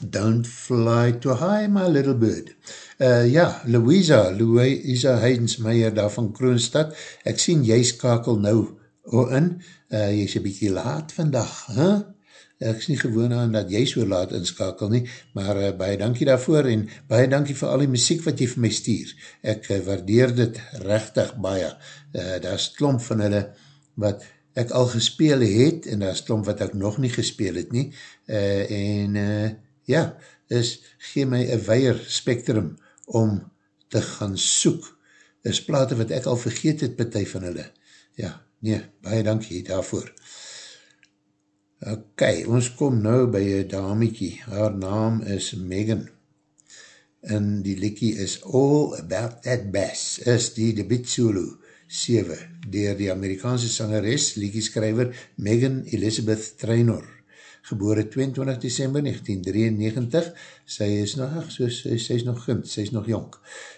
Don't fly too high my little bird. Uh, ja, Louisa, Louisa Heidensmeier daar van Kroonstad, ek sien jy skakel nou o in, uh, jy is een bykie laat vandag, huh? ek is nie gewoon aan dat jy so laat inskakel nie, maar uh, baie dankie daarvoor en baie dankie vir al die muziek wat jy vir my stuur. Ek uh, waardeer dit rechtig baie. Uh, daar is klomp van hulle wat ek al gespeel het en daar is klomp wat ek nog nie gespeel het nie. Uh, en uh, ja, is gee my een weier spectrum om te gaan soek. Is plate wat ek al vergeet het, partij van hulle. Ja, nee, baie dankie daarvoor. Ok, ons kom nou by een damiekie. Haar naam is Megan. En die liekie is All About That Bass. Is die debiet solo 7 dier die Amerikaanse sangeres, liekieskrijver Megan Elizabeth Trainor. Gebore 22 december 1993. Sy is nog, ach, so, sy, sy is nog kind, sy is nog jong.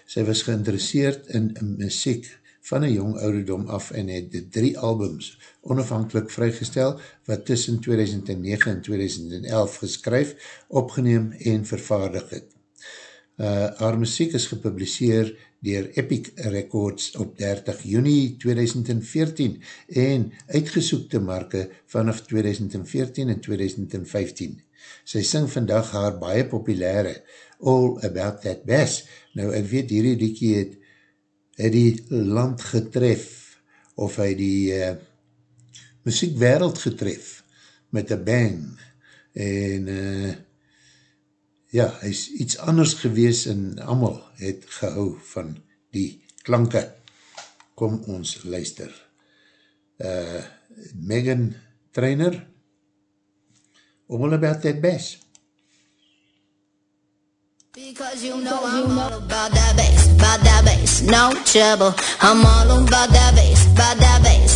Sy was geïnteresseerd in, muziek van een jong ouderdom af en het de drie albums onafhankelijk vrygestel wat tussen 2009 en 2011 geskryf, opgeneem en vervaardig het. Uh, haar muziek is gepubliseer dier Epic Records op 30 juni 2014 en uitgesoekte marke vanaf 2014 en 2015. Sy sing vandag haar baie populaire All About That Bass. Nou ek weet hierdie liekie het, het die land getref of hy die eh, uh, muziekwereld getref met een bang en uh, ja, hy is iets anders gewees en amal het gehou van die klanke. Kom ons luister. Uh, Megan Trainer, om hulle about that bass. Because you know I'm all about that bass, about that bass, no trouble. I'm all about that bass, about that bass.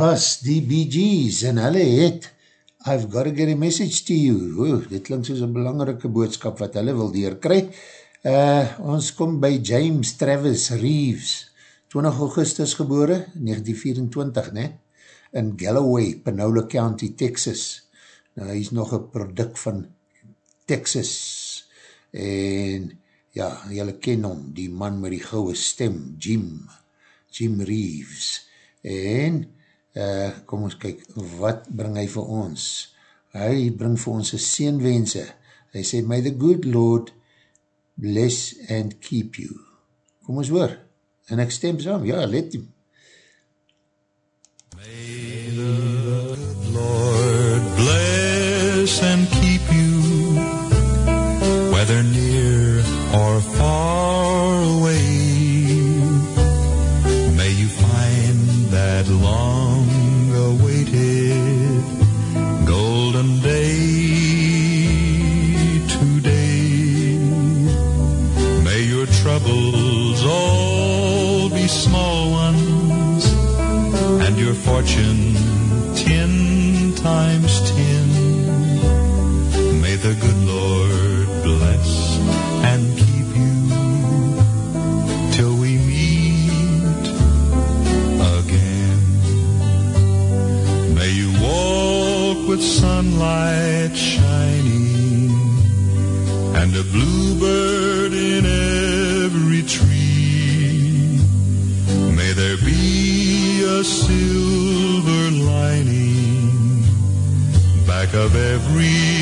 Was die Bee Gees en hulle het I've got to get a message to you. Oeh, dit klink soos een belangrike boodskap wat hulle wil deurkry. Uh, ons kom by James Travis Reeves, 20 augustus gebore, 1924, ne? in Galloway, Panola County, Texas. Nou, hy is nog een product van Texas en ja, jylle ken hom, die man met die gouwe stem, Jim, Jim Reeves. En, uh, kom ons kyk, wat bring hy vir ons? Hy bring vir ons een seenwense. Hy sê, may the good Lord bless and keep you. Kom ons hoor. En ek stem saam, ja, let hom. May the Lord bless and keep you, whether near or far fortune ten times ten. May the good Lord bless and keep you till we meet again. May you walk with sunlight shining and a bluebird in every tree. May there be a silver back of every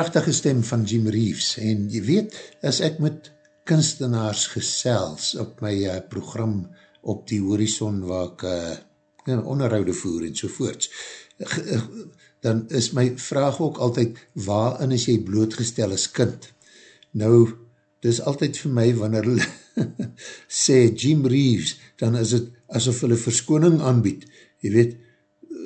prachtige stem van Jim Reeves en jy weet, as ek met kunstenaars gesels op my uh, program op die horizon waar ek uh, onderhoude voer en sovoorts, uh, dan is my vraag ook altyd, waarin is jy blootgestel as kind? Nou, dis altyd vir my, wanneer hulle sê Jim Reeves, dan is het asof hulle verskoning aanbied. Jy weet,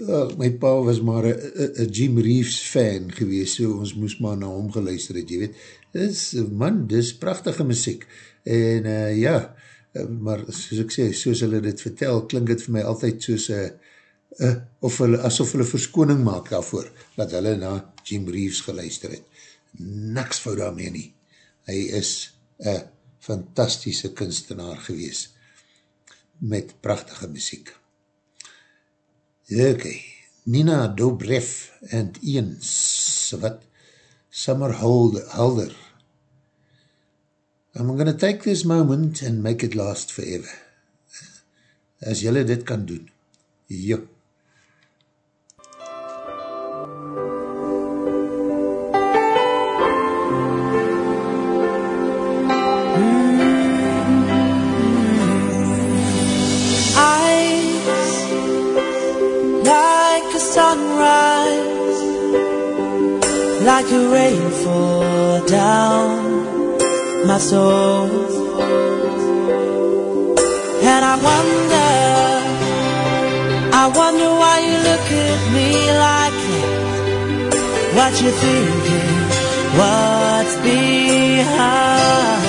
uh, my pa was maar een Jim Reeves fan gewees, so ons moes maar na hom geluister het, jy weet. Dis, man, dis prachtige muziek. En uh, ja, uh, maar soos ek sê, soos hulle dit vertel, klink het vir my altyd soos uh, uh, of hulle, asof hulle verskoning maak daarvoor, dat hulle na Jim Reeves geluister het. Niks fout daarmee nie. Hy is een fantastische kunstenaar gewees, met prachtige muziek. Ok, Nina Dobrev and Ian wat Summer Holder. I'm to take this moment and make it last forever. As jylle dit kan doen. Jo. like a sunrise, like a rainfall down my soul. And I wonder, I wonder why you look at me like that. What you thinking? What's behind?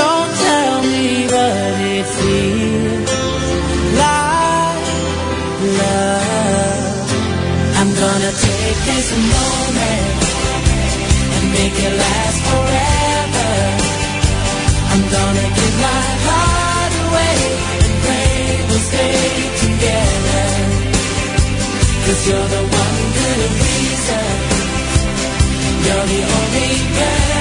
Don't tell me, but it feels. Take this moment and make it last forever. I'm gonna give my heart away and pray we'll stay together. Cause you're the one good reason. You're the only girl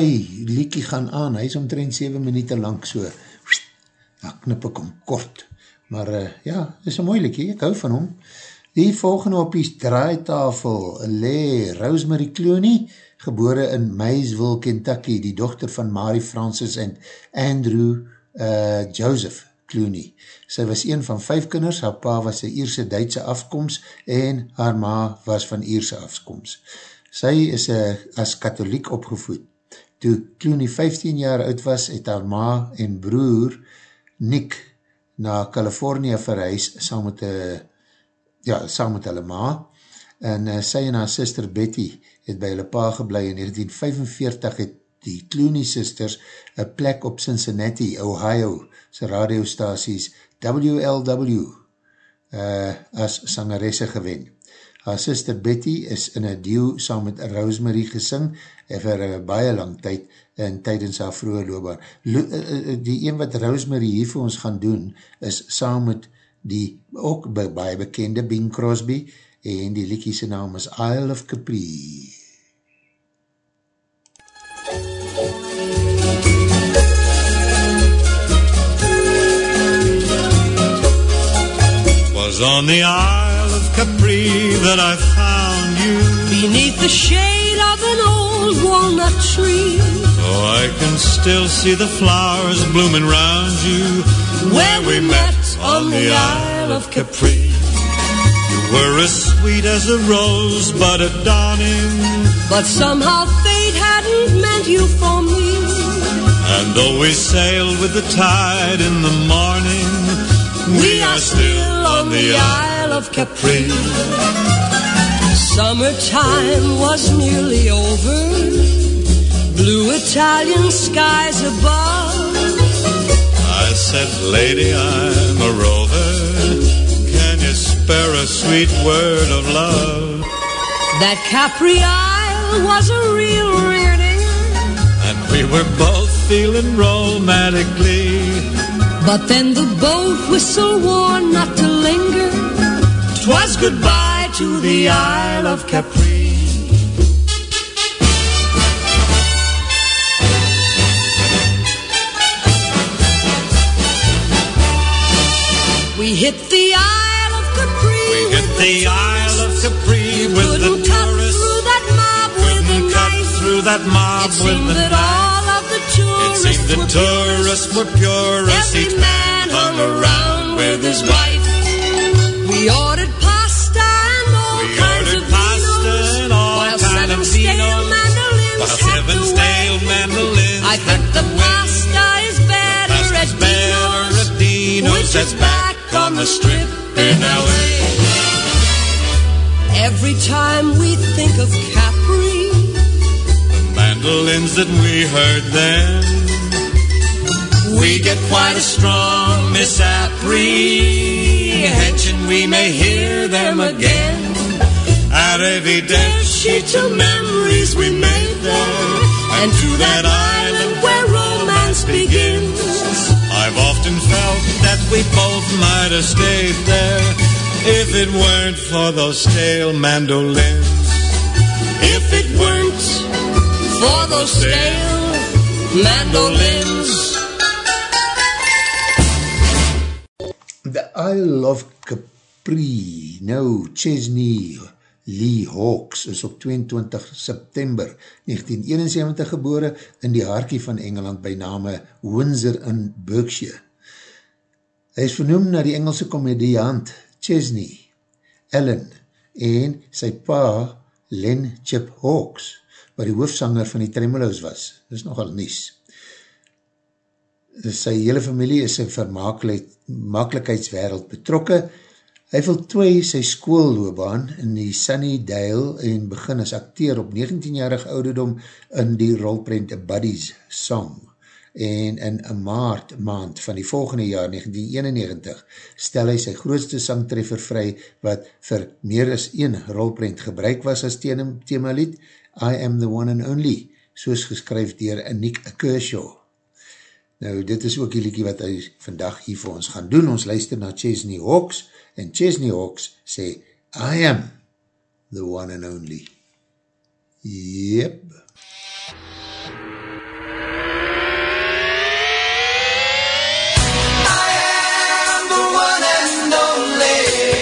die liekie gaan aan, hy is omtrent 7 minuten lang so, dan knip ek hom kort. Maar uh, ja, is een mooi liekie, ek hou van hom. Die volgende op die draaitafel, le Rosemary Clooney, gebore in Maysville, Kentucky, die dochter van Mary Francis en Andrew uh, Joseph Clooney. Sy was een van vijf kinders, haar pa was een Ierse Duitse afkomst en haar ma was van Ierse afkomst. Sy is uh, as katholiek opgevoed. Toe Clooney 15 jaar oud was, het haar ma en broer Nick na California verhuis saam met, uh, ja, saam met hulle ma en uh, sy en haar sister Betty het by hulle pa geblei in 1945 het die Clooney sisters een plek op Cincinnati, Ohio sy radiostaties WLW uh, as sangeresse gewen. Haar sister Betty is in een duo saam met Rosemary gesing vir uh, baie lang tyd en tydens haar vroege loopbaan. Lo uh, die een wat Rosemary hier vir ons gaan doen is saam met die ook by, baie bekende Bing Crosby en die liekiese naam is Isle of Capri. Was on the Isle of Capri that I found you. Beneath the shade of an old walnut tree. Oh, I can still see the flowers blooming round you. Where we met on the Isle of Capri. You were as sweet as a rose, but at dawning. But somehow fate hadn't meant you for me. And though we sailed with the tide in the morning, we are still on the Isle of Capri. Summertime was nearly over. Blue Italian skies above. I said, Lady, I'm a rover. Can you spare a sweet word of love? That Capri Isle was a real rearding. And we were both feeling romantically. But then the boat whistle warned not to linger. Twas goodbye to the Isle of Capri. We hit the Isle of Capri. We hit the Isle of Capri with the tourists. through that mob with a knife. through that mob It with the that knife. all of the It seemed the were tourists were purists. Every Each man hung around with his wife. We ordered While seven stale mandolins I think the pasta is better at better Dino's, at Dino's. which is back on the strip in LA. Every time we think of Capri, mandolins that we heard then. We get quite a strong misapprehension we may hear them again. At every dead sheet of memories we made there, and to that island where romance begins. I've often felt that we both might have stayed there if it weren't for those stale mandolins. If it weren't for those stale mandolins. The Isle of Capri, nou Chesney Lee Hawks is op 22 September 1971 gebore in die haarkie van Engeland by name Windsor in Berkshire. Hy is vernoem na die Engelse komediant Chesney, Ellen en sy pa Len Chip Hawks, wat die hoofsanger van die Tremolos was. Dit is nogal nies sy hele familie is in vermakelijkheidswereld betrokke. Hy voltooi sy skoolloobaan in die Sunnydale en begin as acteer op 19-jarig ouderdom in die rolprent A Buddy's Song. En in maart maand van die volgende jaar, 1991, stel hy sy grootste sangtreffer vry wat vir meer as een rolprent gebruik was as thema lied, I Am The One and Only, soos geskryf dier Anik Kershaw. Nou, dit is ook die liekie wat hy vandag hier vir ons gaan doen. Ons luister na Chesney Hawks, en Chesney Hawks sê, I am the one and only. Yep. Call me, call me by my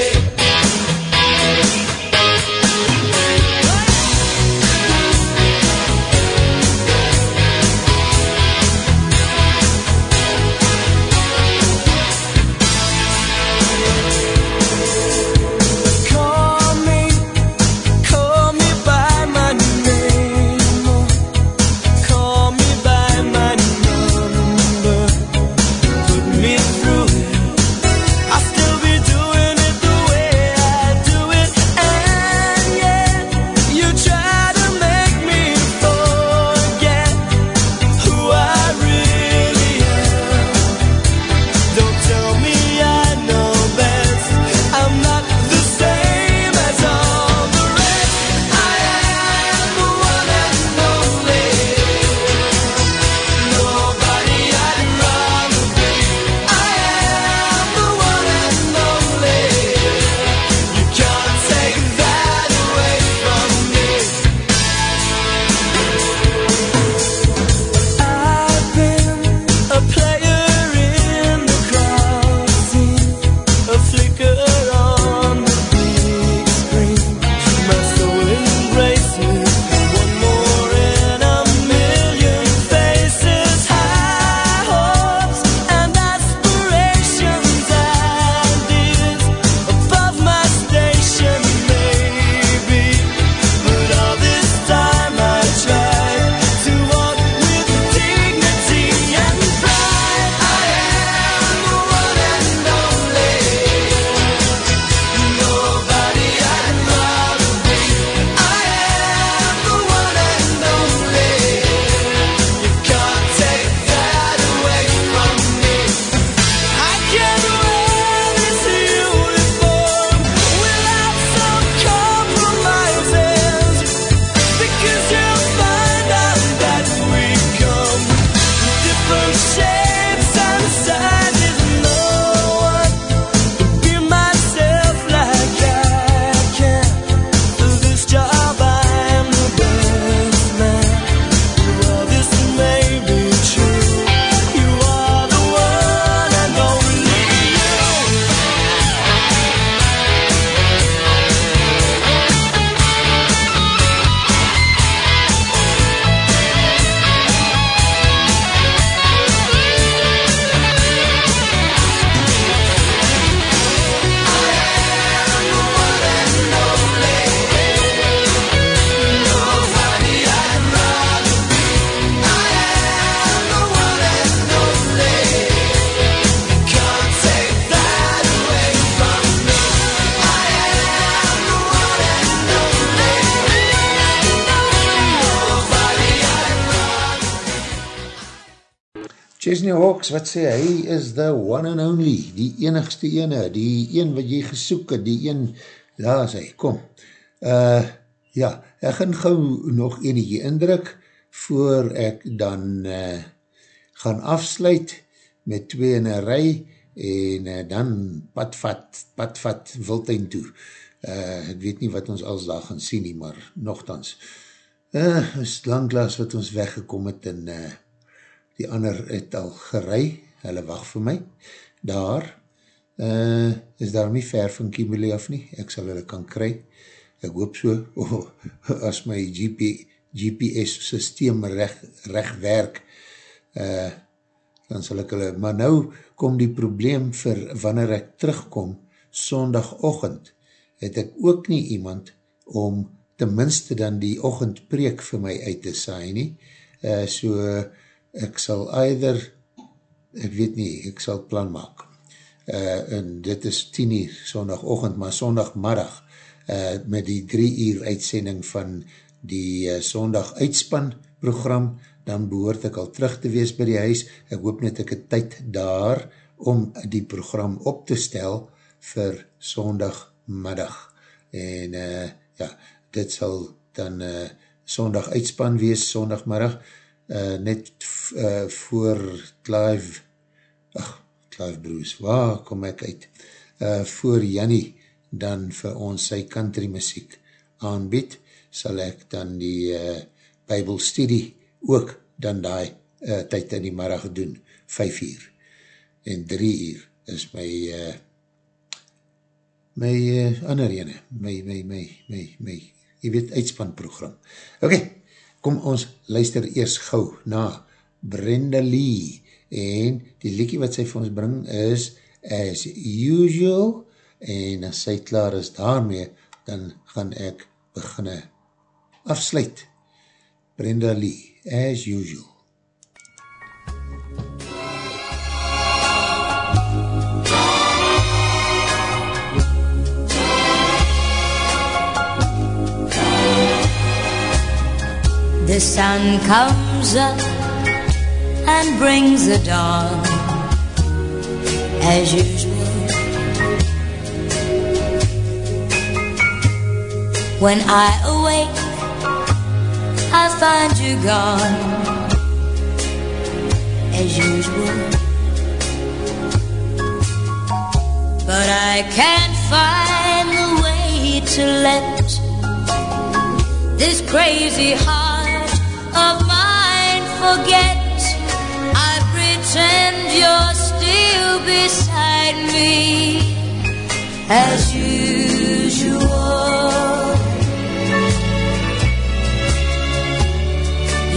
Chesney Hawks, wat sê, hy is the one and only, die enigste ene, die een wat jy gesoek het, die een, daar hy, kom. Uh, ja, ek gaan gauw nog enige indruk, voor ek dan uh, gaan afsluit met twee in een rij, en uh, dan padvat, padvat Wildtuin toe. Uh, ek weet nie wat ons als daar gaan sien nie, maar nogthans. Uh, is langklaas wat ons weggekom het, en uh, die ander het al gerei, hulle wacht vir my, daar, uh, is daar nie ver van Kimberley af nie, ek sal hulle kan kry, ek hoop so, oh, as my GP, GPS systeem recht, recht werk, uh, dan sal ek hulle, maar nou kom die probleem vir wanneer ek terugkom, sondagochtend, het ek ook nie iemand om tenminste dan die ochendpreek vir my uit te saai nie, uh, so, ek sal either, ek weet nie, ek sal plan maak, uh, en dit is 10 uur sondagochtend, maar sondagmiddag, uh, met die 3 uur uitsending van die uh, sondag uitspan program, dan behoort ek al terug te wees by die huis, ek hoop net ek het tyd daar, om die program op te stel, vir sondagmiddag, en uh, ja, dit sal dan uh, sondag uitspan wees, sondagmiddag, uh, net uh, voor Clive, ach, Clive Bruce, waar kom ek uit, uh, voor Jannie dan vir ons sy country muziek aanbied, sal ek dan die uh, bybelstudie ook dan die uh, tyd in die middag doen, 5 uur, en 3 uur is my uh, my uh, ander ene, my, my, my, my, my, jy weet, uitspanprogram. Ok, kom ons luister eers gauw na Brenda Lee en die liekie wat sy vir ons bring is As Usual en as sy klaar is daarmee dan gaan ek beginne. Afsluit. Brenda Lee As Usual The sun comes up and brings the dawn as usual. When I awake, I find you gone as usual. But I can't find the way to let this crazy heart forget. I pretend you're still beside me as usual.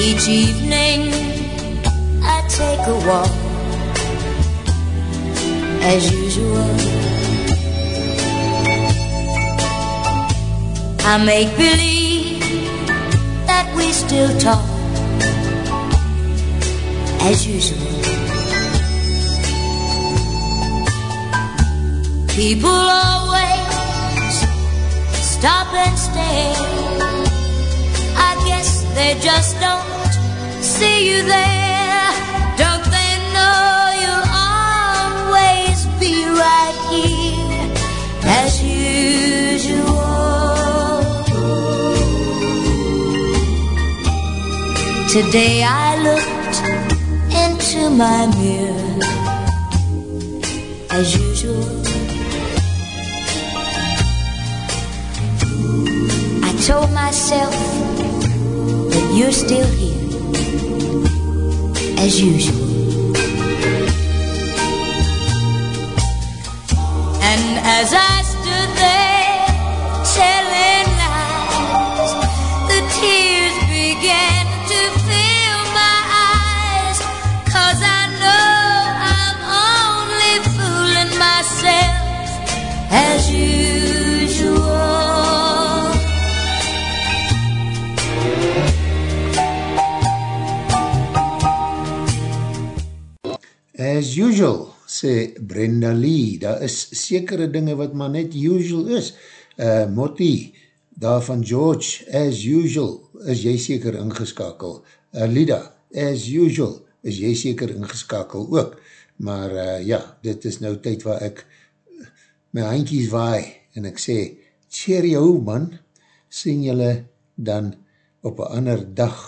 Each evening I take a walk as usual. I make believe that we still talk as usual. People always stop and stare. I guess they just don't see you there. Don't they know you'll always be right here as usual? Today I looked into my mirror as usual. I told myself that you're still here as usual. And as I As usual, sê Brenda Lee, daar is sekere dinge wat maar net usual is. Uh, Motti, daar van George, as usual, is jy seker ingeskakel. Uh, Lida, as usual, is jy seker ingeskakel ook. Maar uh, ja, dit is nou tyd waar ek my handjies waai en ek sê, cheerio man, sien julle dan op een ander dag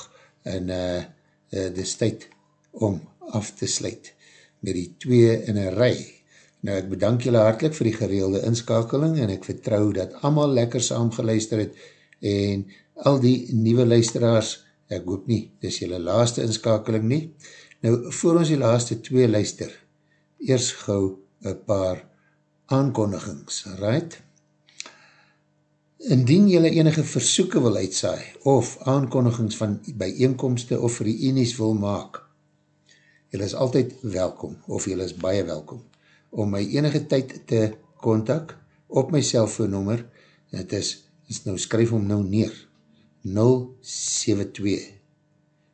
en uh, uh, dis tyd om af te sluit met die twee in een rij. Nou ek bedank julle hartelijk vir die gereelde inskakeling en ek vertrou dat allemaal lekker saam geluister het en al die nieuwe luisteraars, ek hoop nie, dis julle laaste inskakeling nie. Nou, voor ons die laaste twee luister, eers gauw een paar aankondigings, right? Indien jylle enige versoeken wil uitsaai of aankondigings van bijeenkomste of reenies wil maak, jylle is altyd welkom of jylle is baie welkom om my enige tyd te kontak op my cellfoonnummer, het is, is nou skryf om nou neer, 072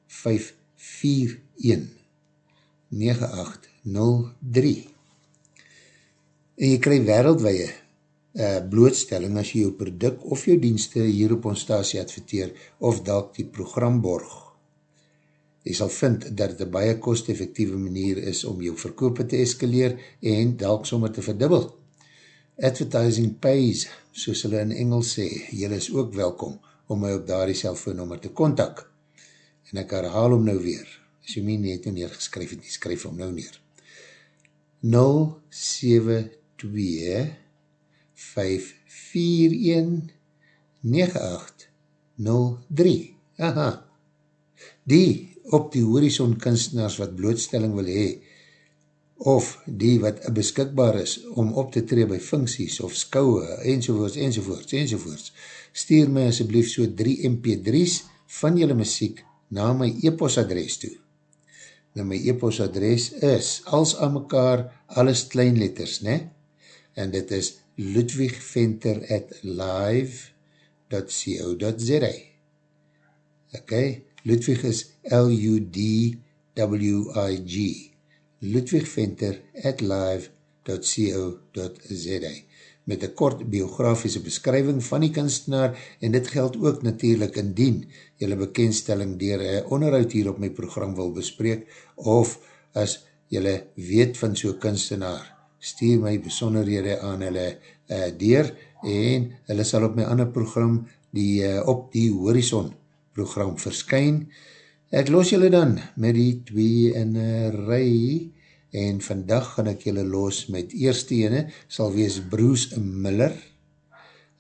541 9803 en jy krij wereldwee uh, blootstelling as jy jou product of jou dienste hier op ons stasie adverteer of dalk die program borg. Jy sal vind dat het een baie kost-effectieve manier is om jou verkoop te eskaleer en dalk sommer te verdubbel. Advertising pays, soos hulle in Engels sê, jy is ook welkom om my op daar die cellfoonnummer te kontak. En ek herhaal om nou weer, as jy my net nou neergeskryf het, nie skryf om nou neer. 072 Aha. Die op die horizon kunstenaars wat blootstelling wil hee, of die wat beskikbaar is om op te tree by funksies of skouwe, enzovoorts, enzovoorts, enzovoorts, stuur my asjeblief so 3 mp3's van julle muziek na my e-post adres toe. Nou my e-post adres is, als aan mekaar, alles kleinletters, ne? En dit is ludwigventer at live.co.za Ok, Ludwig is L-U-D-W-I-G ludwigventer at live.co.za met een kort biografische beskrywing van die kunstenaar en dit geld ook natuurlijk indien jylle bekendstelling dier een onderhoud hier op my program wil bespreek of as jylle weet van so'n kunstenaar stuur my besonderhede aan hulle uh, deur en hulle sal op my ander program die uh, op die horizon program verskyn. Ek los julle dan met die twee in rij en vandag gaan ek julle los met eerste ene sal wees Bruce Miller.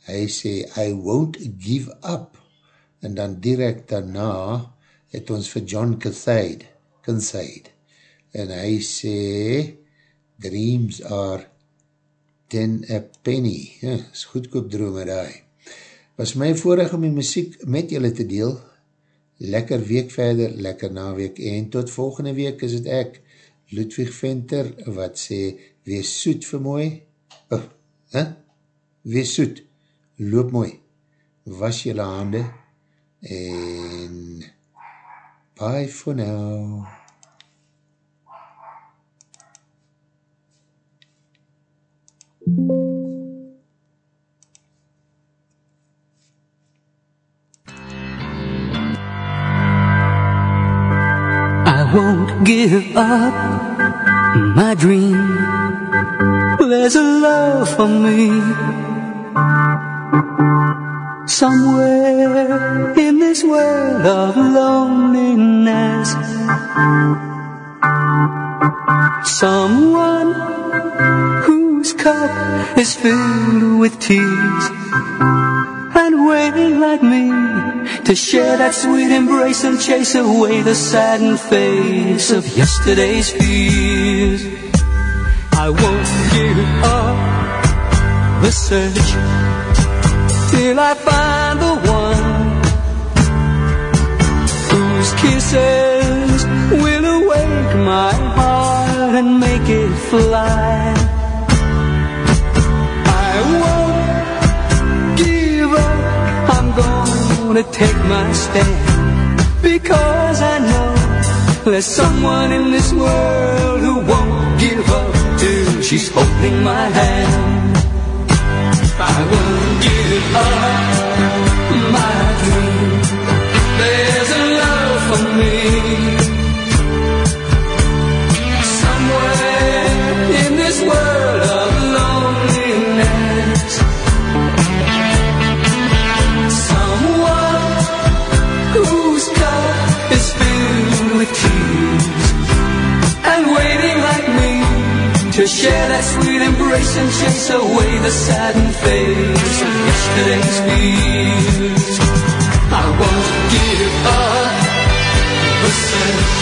Hy sê, I won't give up en dan direct daarna het ons vir John Cathaid, Cathaid en hy sê, dreams are ten a penny. Ja, is goedkoop drome daai. Was my voorig om die muziek met julle te deel. Lekker week verder, lekker naweek en tot volgende week is het ek, Ludwig Venter, wat sê, wees soet vir mooi. Oh, huh? Wees soet, loop mooi, was julle hande en bye for now. I won't give up my dream. There's a love for me somewhere in this world of loneliness. Someone whose cup is filled with tears and waiting like me to share that sweet embrace and chase away the saddened face of yesterday's fears. I won't give up the search till I find the one whose kisses will awake my heart and make it fly. Gonna take my stand because I know there's someone in this world who won't give up till she's holding my hand. I won't give up my dream. There's a love for me embrace and chase away the saddened face of yesterday's fears. I won't give up search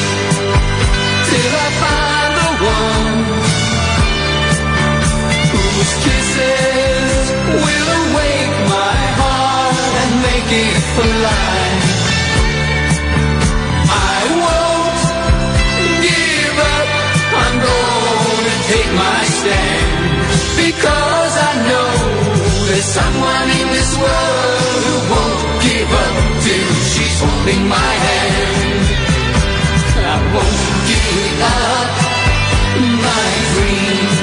till I find the one whose kisses will awake my heart and make it fly. I won't give up. I'm gonna take my stand because I know there's someone in this world who won't give up till she's holding my hand. I won't give up my dream.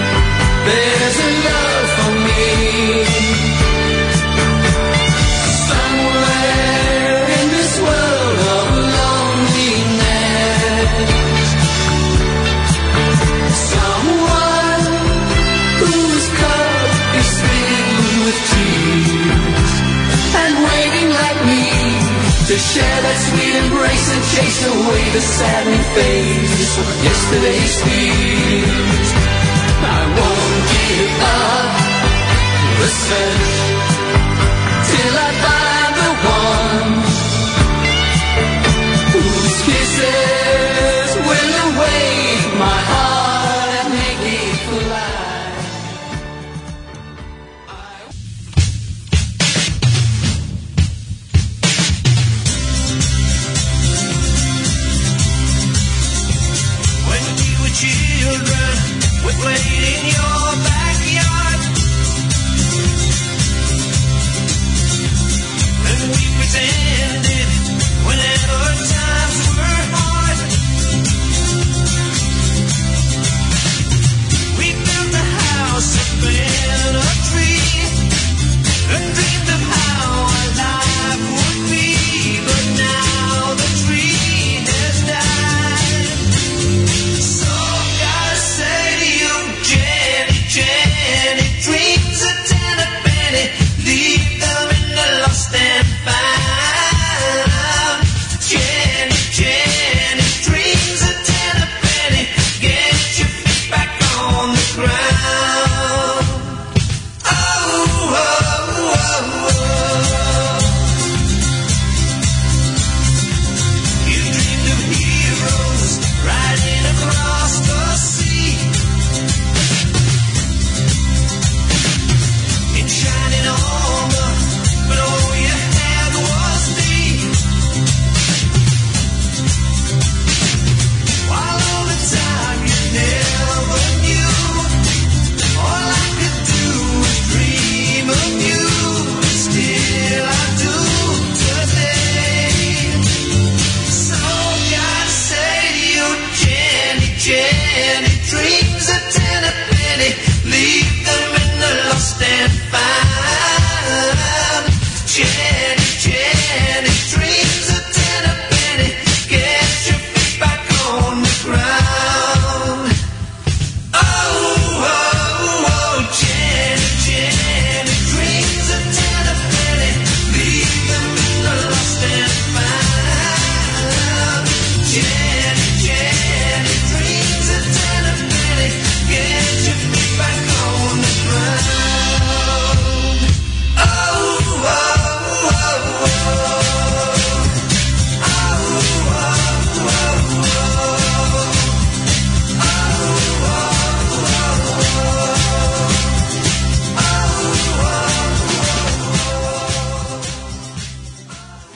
Share that sweet embrace and chase away the saddened face of yesterday's fears. I won't give up the search till I find the one